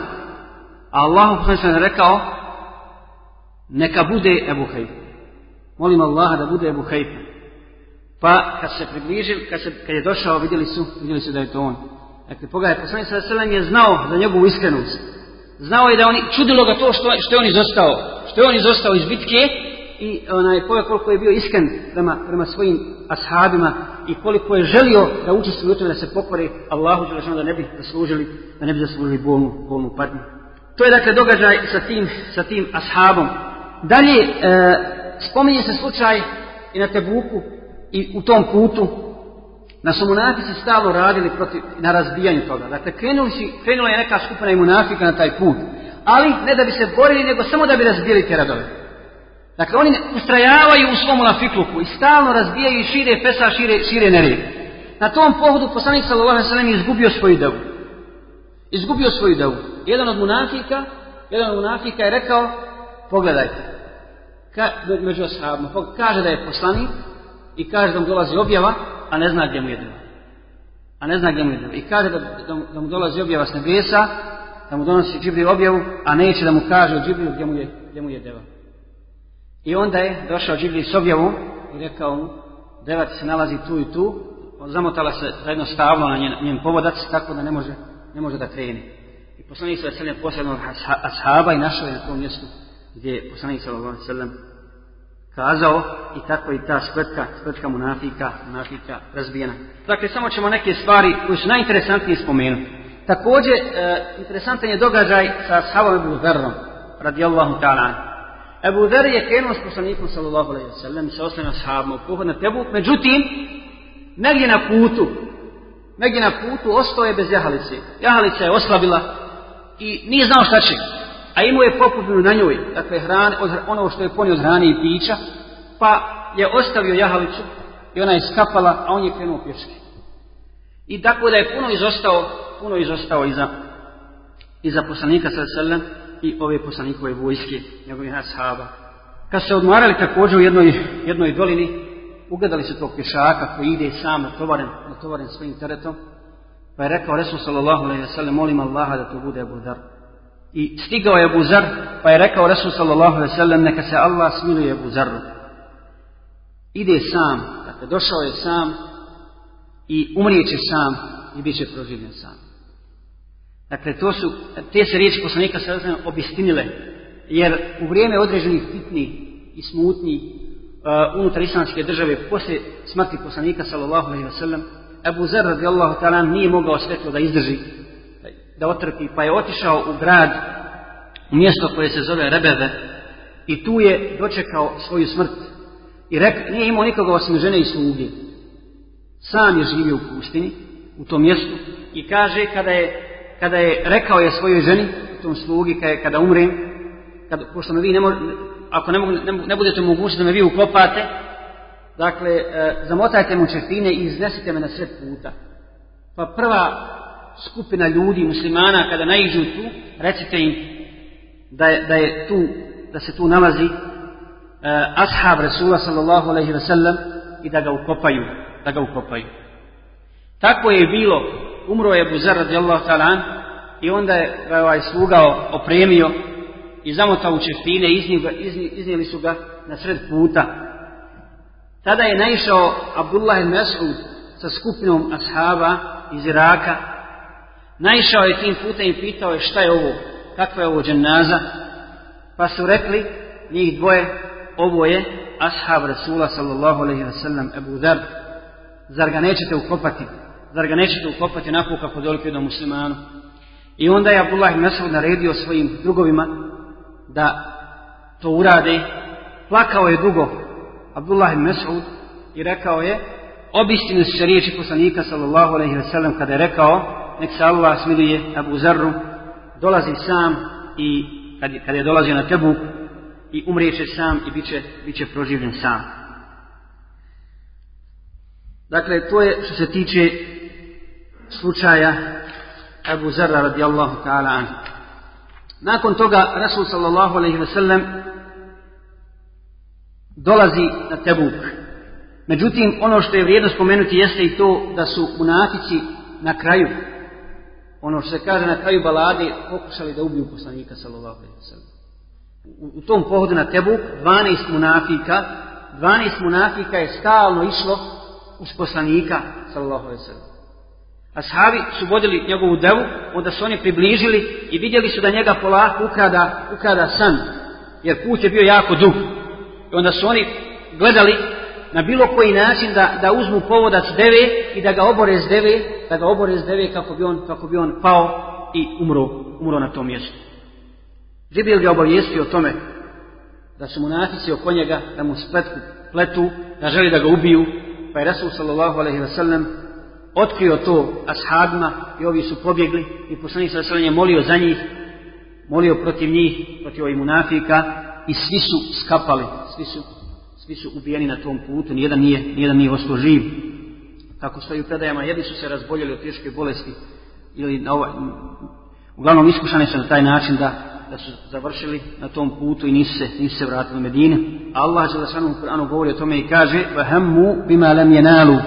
A Allah je rekao, neka bude Ebu Hejf. Molim Allaha da bude Ebu Hejf. Pa kad se približil, kad, se, kad je došao, vidjeli su, vidjeli su da je to on. Dakle, pogledaj, poslanik sallallahu je znao za njegovu iskrenost. Znao je da oni, čudilo ga to što, što je on izostao, što je on izostao iz bitke i onaj, koliko je bio iskren prema, prema svojim ashabima i koliko je želio da učestvuje u tome da se pokore Allahu da ne bi zaslužili, da ne bi zaslužili bolnu, bolnu patnju. To je dakle događaj sa tim, sa tim ashabom. Dalje, e, spominje se slučaj i na Tebuku i u tom putu da su munafici stalno radili protiv, na razbijanju toga. Dakle, krenuli krenula je neka skupina i munafika na taj put. Ali ne da bi se borili, nego samo da bi razbijali te radove. Dakle, oni ustrajavaju u svom munafikluku i stalno razbijaju i šire pesa, šire, šire nered. Na tom pohodu poslanik sallallahu alejhi izgubio svoju devu. Izgubio svoju devu. Jedan od munafika, jedan od munafika je rekao: "Pogledajte. Ka, među ashabima, kaže da je poslanik i kaže da mu dolazi objava, a ne zna gdje mu je deva. A ne zna gdje mu je deva. I kaže da, da, da mu dolazi objava s nebesa, da mu donosi Džibril objavu, a neće da mu kaže o Džibrilu gdje mu je, gdje mu je deva. I onda je došao Džibril s objavom i rekao mu, deva se nalazi tu i tu, zamotala se za jedno stavlo na njen, njen povodac, tako da ne može, ne može da krene. I poslanik se veseljem posebnog ashaba i našao je na tom mjestu gdje je poslanik veseljem kazao i tako i ta spletka, spletka munafika, munafika razbijena. Dakle, samo ćemo neke stvari koje su najinteresantnije spomenuti. Također, e, interesantan je događaj sa sahabom Ebu Dherrom, radijallahu ta'ala. Ebu Dher je krenuo s poslanikom, sallallahu alaihi wa sallam, sa ostalim sahabom u pohod na Tebuk, međutim, negdje na putu, negdje na putu ostao je bez jahalice. Jahalica je oslabila i nije znao šta će. A imao je popupinu na njoj, dakle hrane, ono što je ponio hrane i pića, pa je ostavio jahalicu i ona je skapala, a on je krenuo pješke. I tako da je puno izostao, puno izostao iza, iza poslanika sallam i ove poslanikove vojske, njegovih ashaba. Kad se odmarali također u jednoj, jednoj dolini, ugledali su tog pješaka koji ide sam natovaren, natovaren svojim teretom, pa je rekao Resul sallallahu alaihi sallam, molim Allaha da to bude Abu. I stigao je Abu Zar, pa je rekao Resul sallallahu alaihi sallam, neka se Allah smiluje Abu Zaru. Ide sam, dakle došao je sam i umrijeće sam i bit će proživljen sam. Dakle, to su, te se riječi poslanika sallallahu obistinile, jer u vrijeme određenih fitni i smutnji uh, unutar islamske države poslije smrti poslanika sallallahu alejhi ve sellem Abu Zer radijallahu ta'ala nije mogao svetlo da izdrži da otrpi pa je otišao u grad u mjesto koje se zove Rebeve i tu je dočekao svoju smrt i rek, nije imao nikoga osim žene i sluge sam je živio u pustini u tom mjestu i kaže kada je, kada je rekao je svojoj ženi tom slugi kada, kada umrem kada, pošto me vi ne, ako ne, mogu, ne, ne budete mogućni da me vi ukopate, dakle, e, zamotajte mu čefine i iznesite me na sred puta. Pa prva skupina ljudi, muslimana, kada naiđu tu, recite im da je, da je tu, da se tu nalazi e, ashab Rasula sallallahu alaihi wa sallam i da ga ukopaju, da ga ukopaju. Tako je bilo, umro je Buzar radijallahu ta'ala i onda je ovaj slugao opremio i zamotao u čefine, iznijeli su ga na sred puta. Tada je naišao Abdullah ibn Mas'ud sa skupinom ashaba iz Iraka. Naišao je tim putem i pitao je šta je ovo, kakva je ovo dženaza. Pa su rekli, njih dvoje, ovo je ashab Rasula sallallahu alaihi wa sallam Ebu Dhar. Zar ga nećete ukopati? Zar ga nećete ukopati onako kako doliko do muslimanu? I onda je Abdullah ibn Mas'ud naredio svojim drugovima da to urade. Plakao je dugo Abdullah ibn Mas'ud i rekao je obistinu se riječi poslanika sallallahu alejhi ve sellem kada je rekao nek se Allah smiluje Abu Zarru dolazi sam i kad, kad je dolazio na Tebuk i umrijeće sam i biće, biće proživljen sam. Dakle, to je što se tiče slučaja Abu Zarra radijallahu ta'ala anhu. Nakon toga Rasul sallallahu alejhi ve sellem dolazi na Tebuk. Međutim, ono što je vrijedno spomenuti jeste i to da su munafici na kraju, ono što se kaže na kraju balade, pokušali da ubiju poslanika sallallahu alejhi ve sellem. U, u tom pohodu na Tebuk 12 munafika, 12 munafika je stalno išlo uz poslanika sallallahu alejhi ve sellem. Ashabi su vodili njegovu devu, onda su oni približili i vidjeli su da njega polako ukrada, ukrada san, jer put je bio jako dug. I onda su oni gledali na bilo koji način da, da uzmu povodac deve i da ga obore s deve, da ga obore s deve kako bi on, kako bi on pao i umro, umro na tom mjestu. Žibril ga obavijestio o tome da su munafici oko njega, da mu spletku pletu, da želi da ga ubiju, pa je Rasul sallallahu alaihi wa sallam otkrio to ashabima i ovi su pobjegli i poslanik sa sallam je molio za njih, molio protiv njih, protiv ovih munafika i svi su skapali, svi su, svi su ubijeni na tom putu, nijedan nije, nijedan nije ostao živ. Kako stoji u predajama, jedni su se razboljeli od teške bolesti ili na ovaj, uglavnom iskušani su na taj način da, da su završili na tom putu i nisu se, nisu se vratili u Medine. Allah je za u Kur'anu govori o tome i kaže وَهَمُّ بِمَا لَمْ يَنَالُوا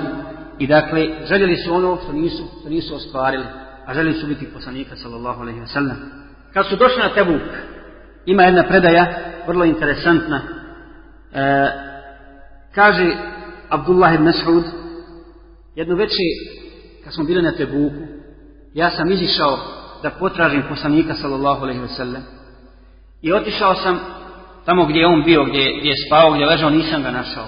I dakle, željeli su ono što nisu, što nisu ostvarili, a željeli su biti poslanika, sallallahu alaihi wa sallam. Kad su došli na Tebuk, ima jedna predaja, vrlo interesantna, e, kaže Abdullah ibn Mas'ud, jednu večer, kad smo bili na Tebuku, ja sam izišao da potražim poslanika, sallallahu alaihi wa sallam, i otišao sam tamo gdje je on bio, gdje, gdje je spao, gdje je ležao, nisam ga našao.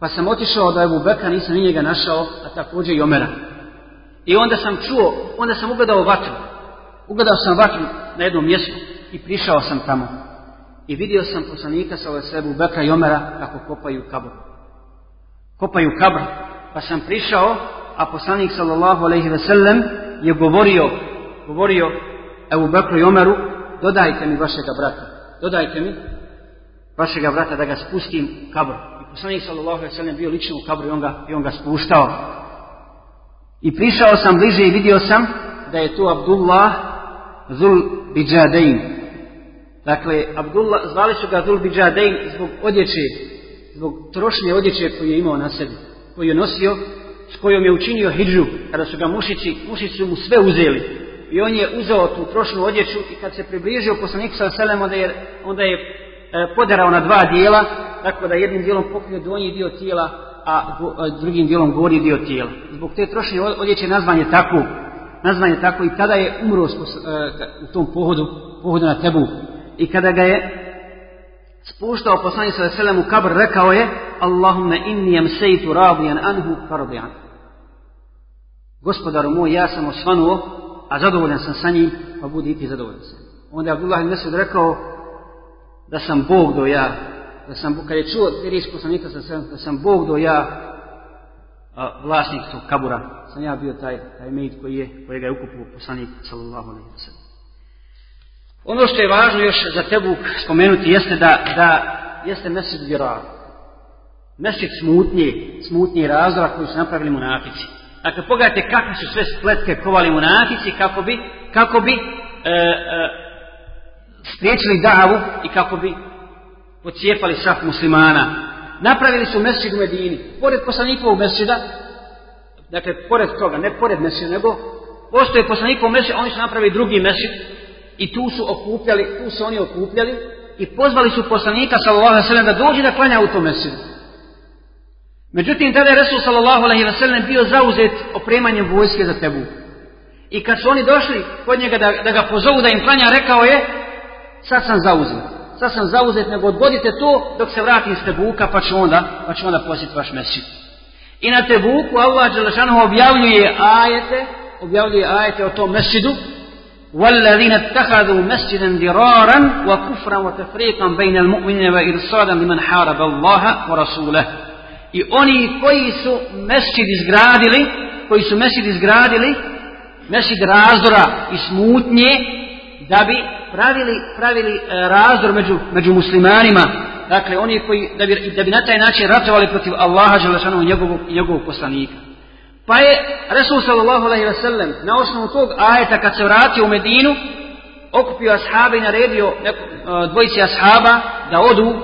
Pa sam otišao da je u Beka, nisam ni njega našao, a također i Omera. I onda sam čuo, onda sam ugledao vatru. Ugledao sam vatru na jednom mjestu i prišao sam tamo. I vidio sam poslanika sa ove sebu Beka i Omera kako kopaju kabr. Kopaju kabr. pa sam prišao, a poslanik sallallahu alaihi ve sellem je govorio, govorio Ebu Bekru i Omeru, dodajte mi vašega brata, dodajte mi vašega brata da ga spustim u kabor. I poslanik sallallahu sellem bio lično u kabru i on ga, i on ga spuštao. I prišao sam bliže i vidio sam da je tu Abdullah Zul Biđadein. Dakle, Abdullah, zvali su ga Zul Biđadein zbog odjeće, zbog trošnje odjeće koju je imao na sebi, koju je nosio, s kojom je učinio hidžu, kada su ga mušici, mušici su mu sve uzeli. I on je uzeo tu trošnu odjeću i kad se približio poslaniku sa selem, onda je, onda je e, podarao na dva dijela, tako da jednim dijelom pokrio donji dio tijela, a, drugim dijelom gori dio tijela. Zbog te trošne odjeće nazvan je tako, nazvan je tako i kada je umro u tom pohodu, pohodu na Tebu. I kada ga je spuštao poslanik sa selem u kabr, rekao je Allahumma inni amsejtu radijan anhu fardijan. Gospodaru moj, ja sam osvanuo, a zadovoljan sam sa njim, pa budi i ti zadovoljan sam. Onda je Abdullah Mesud rekao da sam Bog do ja, da sam, kad je čuo riječ poslanika sa selem, da sam Bog do ja, a, vlasnik tog kabura, sam ja bio taj, taj mejt koji je, kojega je ukupio poslanik sallallahu alaihi. Ono što je važno još za Tebuk spomenuti jeste da, da jeste mesec vjerar. Mesec smutnje, smutnje razdora koji su napravili munafici. Dakle, pogledajte kakve su sve spletke kovali munafici kako bi, kako bi e, e, spriječili davu i kako bi pocijepali saf muslimana. Napravili su mesčid u Medini. Pored poslanikovog mesčida, dakle, pored toga, ne pored mesčida, nego postoje poslanikov mesčid, oni su napravili drugi mesčid i tu su okupljali, tu su oni okupljali i pozvali su poslanika sallallahu da dođe da klanja u tom mesidu. Međutim, tada je Resul sallallahu alejhi ve sellem bio zauzet opremanjem vojske za Tebu. I kad su oni došli kod njega da, da ga pozovu da im klanja, rekao je, sad sam zauzet. Sad sam zauzet, nego odgodite to dok se vratim s Tebuka, pa ću onda, pa ću onda posjetiti vaš mesid. I na Tebuku Allah Đelešanu objavljuje ajete, objavljuje ajete o tom mesidu, والذين اتخذوا مسجدا ضرارا وكفرا وتفريقا بين المؤمنين وإرصادا لمن حارب الله ورسوله i oni koji su mesčid izgradili, koji su mesčid izgradili, mesčid razdora i smutnje, da bi pravili, pravili razdor među, među muslimanima, dakle oni koji, da bi, da bi na taj način ratovali protiv Allaha Želešanu i njegovog, njegovog poslanika. Pa je Resul sallallahu alaihi wa sallam na osnovu tog ajeta kad se vratio u Medinu okupio ashabe i naredio dvojici ashaba da odu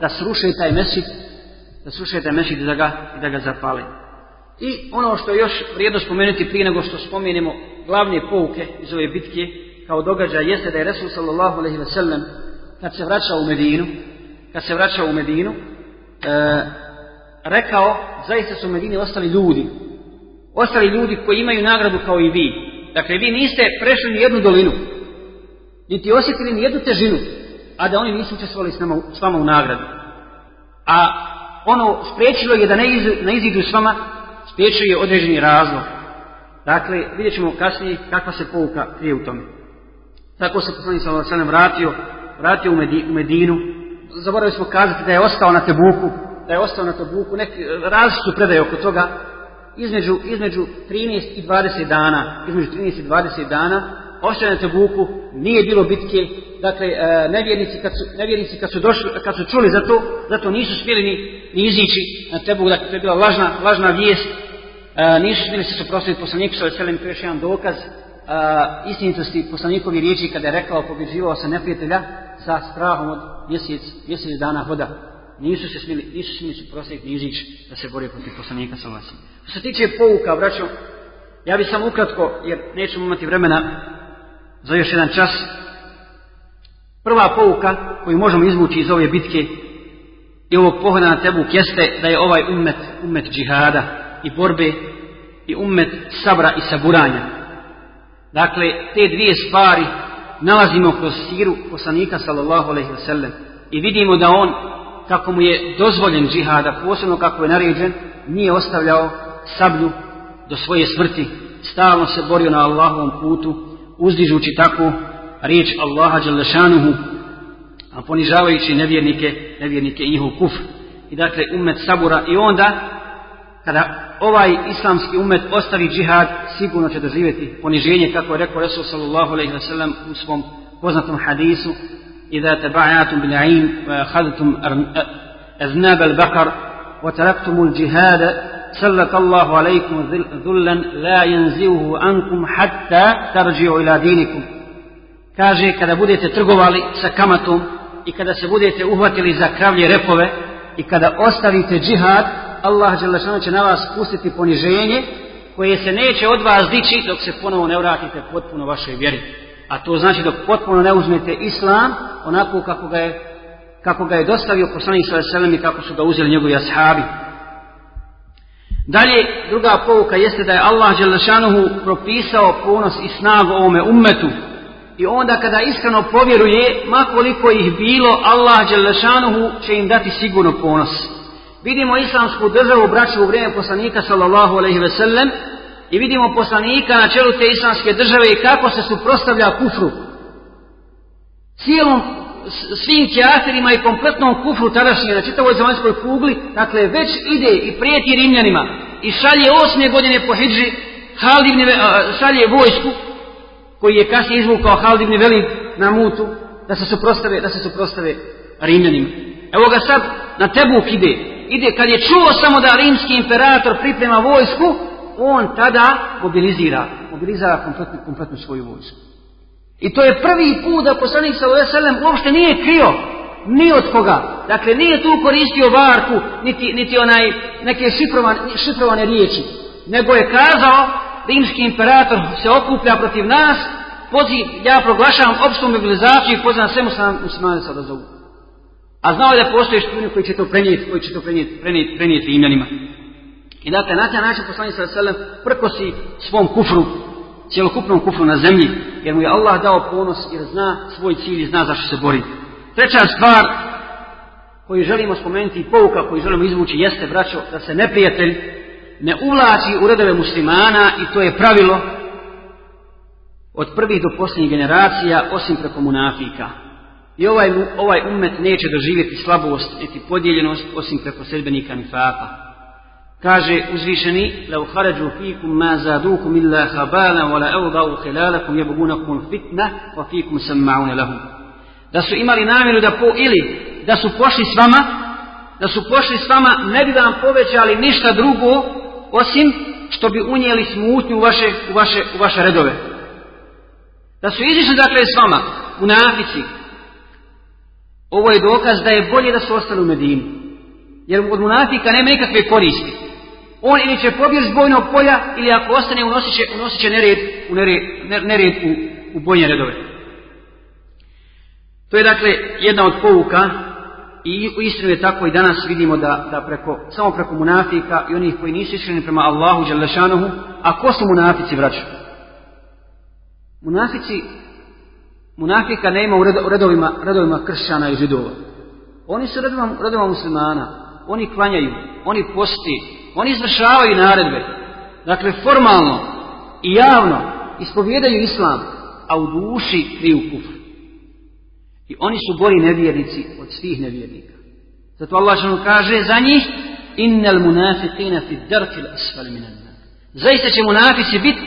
da sruše taj mesid da sruše taj mesid da ga, da ga zapale. I ono što je još vrijedno spomenuti prije nego što spomenemo glavne pouke iz ove bitke kao događaj jeste da je Resul sallallahu alaihi wa sallam kad se vraćao u Medinu kad se vraćao u Medinu e, rekao zaista su u Medini ostali ljudi ostali ljudi koji imaju nagradu kao i vi. Dakle, vi niste prešli ni jednu dolinu, niti osjetili ni jednu težinu, a da oni nisu učestvovali s, nama, s vama u nagradu. A ono spriječilo je da ne, iz, ne izidu s vama, spriječio je određeni razlog. Dakle, vidjet ćemo kasnije kakva se pouka krije u tome. Tako se poslanik alejhi vratio, vratio u, Medi, u Medinu. Zaboravili smo kazati da je ostao na Tebuku, da je ostao na Tebuku, neki različitu predaje oko toga, između, između 13 i 20 dana, između 13 i 20 dana, ostaje na Tebuku, nije bilo bitke, dakle, e, nevjernici kad su, nevjernici kad su, došli, kad su čuli za to, zato nisu smjeli ni izići na Tebuku, dakle, to je bila lažna, lažna vijest, e, nisu smjeli se suprostaviti poslaniku sa veselim, to je još jedan dokaz, e, istinitosti poslanikovi riječi kada je rekao pobježivao se neprijatelja sa strahom od mjesec, mjesec dana hoda nisu se smili, nisu smili suprostaviti ni izići da se bori protiv poslanika sa vlasim. Što se tiče pouka, braćo, ja bih samo ukratko, jer nećemo imati vremena za još jedan čas. Prva pouka koju možemo izvući iz ove bitke i ovog pohoda na Tebuk jeste da je ovaj ummet, ummet džihada i borbe i ummet sabra i saburanja. Dakle, te dvije stvari nalazimo kroz siru poslanika sallallahu alaihi wa sallam i vidimo da on kako mu je dozvoljen džihada, posebno kako je naređen, nije ostavljao sablju do svoje smrti. Stalno se borio na Allahovom putu, uzdižući tako riječ Allaha Đalešanuhu, a ponižavajući nevjernike, nevjernike i njihov kufr. I dakle, umet sabura i onda kada ovaj islamski umet ostavi džihad, sigurno će doživjeti poniženje, kako je rekao Resul sallallahu alaihi wa sallam u svom poznatom hadisu, إذا تبعتم بالعين وأخذتم أذناب البقر وتركتم الجهاد سلط الله عليكم ذلا لا ينزوه عنكم حتى ترجعوا إلى دينكم kaže kada budete trgovali sa kamatom i kada se budete uhvatili za kravlje repove i kada ostavite džihad Allah će na vas pustiti poniženje koje se neće od vas dići dok se ponovo ne vratite potpuno vašoj vjeri. A to znači dok potpuno ne uzmete islam onako kako ga je, kako ga je dostavio poslanik sallallahu i kako su ga uzeli njegovi ashabi. Dalje, druga pouka jeste da je Allah Đelešanuhu propisao ponos i snagu ovome ummetu. I onda kada iskreno povjeruje, makoliko ih bilo, Allah Đelešanuhu će im dati sigurno ponos. Vidimo islamsku državu braću u vrijeme poslanika sallallahu alaihi ve sellem i vidimo poslanika na čelu te islamske države i kako se suprostavlja kufru. Cijelom svim kjaterima i kompletnom kufru tadašnje na čitavoj zemaljskoj kugli, dakle već ide i prijeti Rimljanima i šalje osme godine po Hidži, šalje vojsku koji je kasnije izvukao Haldivni Velid na mutu da se suprostave, da se suprostave Rimljanima. Evo ga sad na Tebuk ide ide kad je čuo samo da rimski imperator priprema vojsku, on tada mobilizira, mobilizira kompletnu, kompletnu svoju vojsku. I to je prvi put da poslanik sallallahu uopšte nije krio ni od koga. Dakle, nije tu koristio varku, niti, niti onaj neke šifrovane, šifrovane riječi, nego je kazao rimski imperator se okuplja protiv nas, poziv, ja proglašavam opštu mobilizaciju i pozivam sve muslimane se odazovu. A znao je da postoje špijuni koji će to prenijeti, koji će to prenijeti, prenijeti, prenijeti imljanima. I dakle, na taj način poslanik sa selem prkosi svom kufru, cjelokupnom kufru na zemlji, jer mu je Allah dao ponos jer zna svoj cilj i zna zašto se bori. Treća stvar koju želimo spomenuti i pouka koju želimo izvući jeste, braćo, da se neprijatelj ne uvlači u redove muslimana i to je pravilo od prvih do posljednjih generacija osim preko munafika. I ovaj, ovaj umet neće doživjeti slabost niti podijeljenost osim preko sedbenika nifaka. Kaže uzvišeni, لو خرجوا فيكم ما زادوكم إلا خبالا ولا أوضعوا خلالكم يبغونكم الفتنة وفيكم سمعون لهم. Da su imali namjeru da po, ili da su pošli s vama, da su pošli s vama, ne bi vam povećali ništa drugo osim što bi unijeli smutnju u vaše, u vaše, u vaše redove. Da su izišli dakle s vama, u nafici, ovo je dokaz da je bolje da su ostali u Medini. Jer od munafika nema nikakve koristi. On ili će pobjeći s bojnog polja, ili ako ostane unosit će, unosit će nered, u, nered, u, u bojne redove. To je dakle jedna od pouka i u istinu je tako i danas vidimo da, da preko, samo preko munafika i onih koji nisu iskreni prema Allahu Đalešanohu, a ko su munafici vraću? Munafici Munafika nema u redovima, redovima kršćana i židova. Oni su redovima, redovima muslimana. Oni klanjaju, oni posti, oni izvršavaju naredbe. Dakle, formalno i javno ispovjedaju islam, a u duši kriju kufr. I oni su gori nevjernici od svih nevjernika. Zato Allah kaže za njih innal munafiqina fi darkil asfali minan Zaista će munafici biti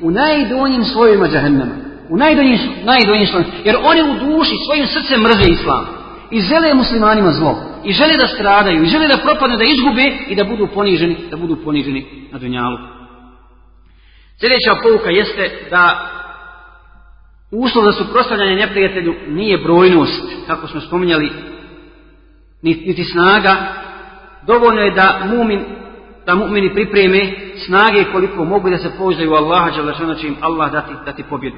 u najdonjim svojima džahennama u najdonjim, najdonjim jer oni u duši svojim srcem mrze islam. I žele muslimanima zlo. I žele da stradaju. I žele da propadnu, da izgube i da budu poniženi, da budu poniženi na dunjalu. Sljedeća pouka jeste da uslov za suprotstavljanje neprijatelju nije brojnost, kako smo spominjali, niti snaga. Dovoljno je da mumin da mu'mini pripreme snage koliko mogu da se pouzdaju u Allaha, će im Allah dati, dati pobjedu.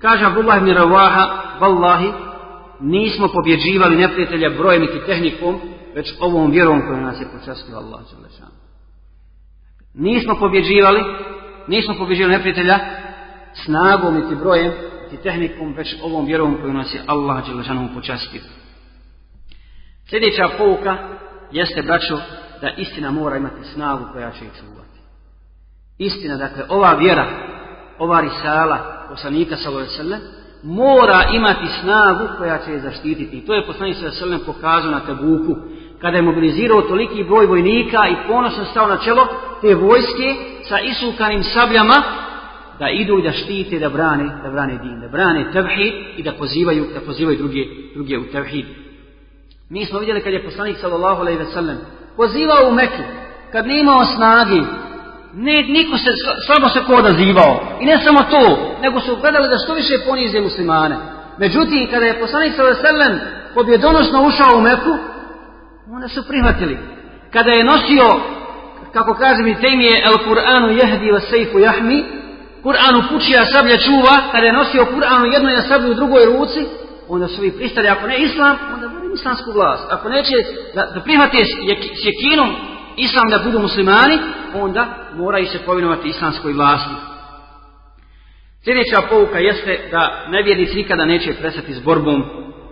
Kaže Abdullah ibn Ravaha, vallahi, nismo pobjeđivali neprijatelja brojem niti tehnikom, već ovom vjerom koju nas je počastio Allah. Nismo pobjeđivali, nismo pobjeđivali neprijatelja snagom niti brojem niti tehnikom, već ovom vjerom koju nas je Allah počastio. Sljedeća pouka jeste, braćo, da istina mora imati snagu koja će ih čuvati. Istina, dakle, ova vjera, ova risala, poslanika sallallahu mora imati snagu koja će je zaštititi. I to je poslanik sallallahu pokazao na Tebuku kada je mobilizirao toliki broj vojnika i ponosno stao na čelo te vojske sa isukanim sabljama da idu i da štite, da brane, da brane din, da brane tevhid i da pozivaju, da pozivaju druge, druge u tevhid. Mi smo vidjeli kad je poslanik sallallahu alejhi ve sellem pozivao u Meku, kad nije imao snagi, ne, niko se, slabo se ko odazivao. I ne samo to, nego su gledali da što više ponize muslimane. Međutim, kada je poslanik sallallahu alejhi ve sellem pobjedonosno ušao u Meku, onda su prihvatili. Kada je nosio, kako kaže mi temije, el Kur'anu jehdi wa sejfu jahmi, Kur'anu pučija sablja čuva, kada je nosio Kur'anu jednoj na u drugoj ruci, onda su vi pristali, ako ne islam, onda budu islamsku vlast. Ako neće da, da prihvate s jekinom islam da budu muslimani, onda moraju se povinovati islamskoj vlasti. Sljedeća pouka jeste da nevjernici nikada neće prestati s borbom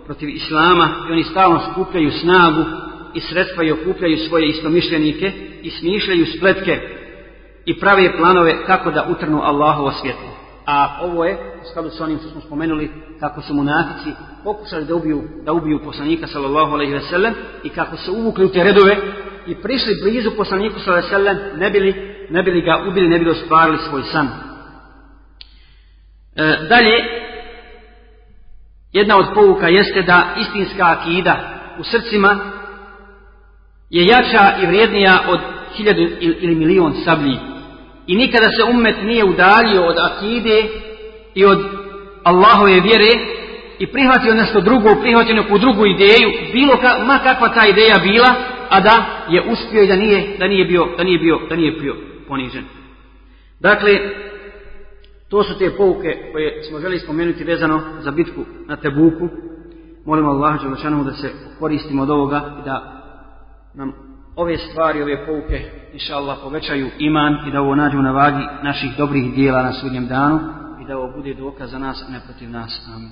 protiv islama i oni stalno skupljaju snagu i sredstva i okupljaju svoje istomišljenike i smišljaju spletke i prave planove kako da utrnu Allahovo svjetlo. A ovo je, u skladu s onim što smo spomenuli, kako su munafici pokušali da ubiju, da ubiju poslanika sallallahu alaihi ve sellem i kako su uvukli u te redove i prišli blizu poslaniku sallallahu alaihi ve sellem, ne bili, ne bili ga ubili, ne bili ostvarili svoj san. E, dalje, jedna od pouka jeste da istinska akida u srcima je jača i vrijednija od hiljadu ili milion sablji. I nikada se ummet nije udaljio od akide i od Allahove vjere i prihvatio nešto drugo, prihvatio neku drugu ideju, bilo ka, ma kakva ta ideja bila, a da je uspio i da nije, da nije bio, da nije bio, da nije bio ponižen. Dakle, to su te pouke koje smo želi spomenuti vezano za bitku na Tebuku. Molimo Allah da se koristimo od ovoga i da nam ove stvari, ove pouke, inša Allah, povećaju iman i da ovo nađu na vagi naših dobrih dijela na sudnjem danu i da ovo bude dokaz za nas, a ne protiv nas. Amin.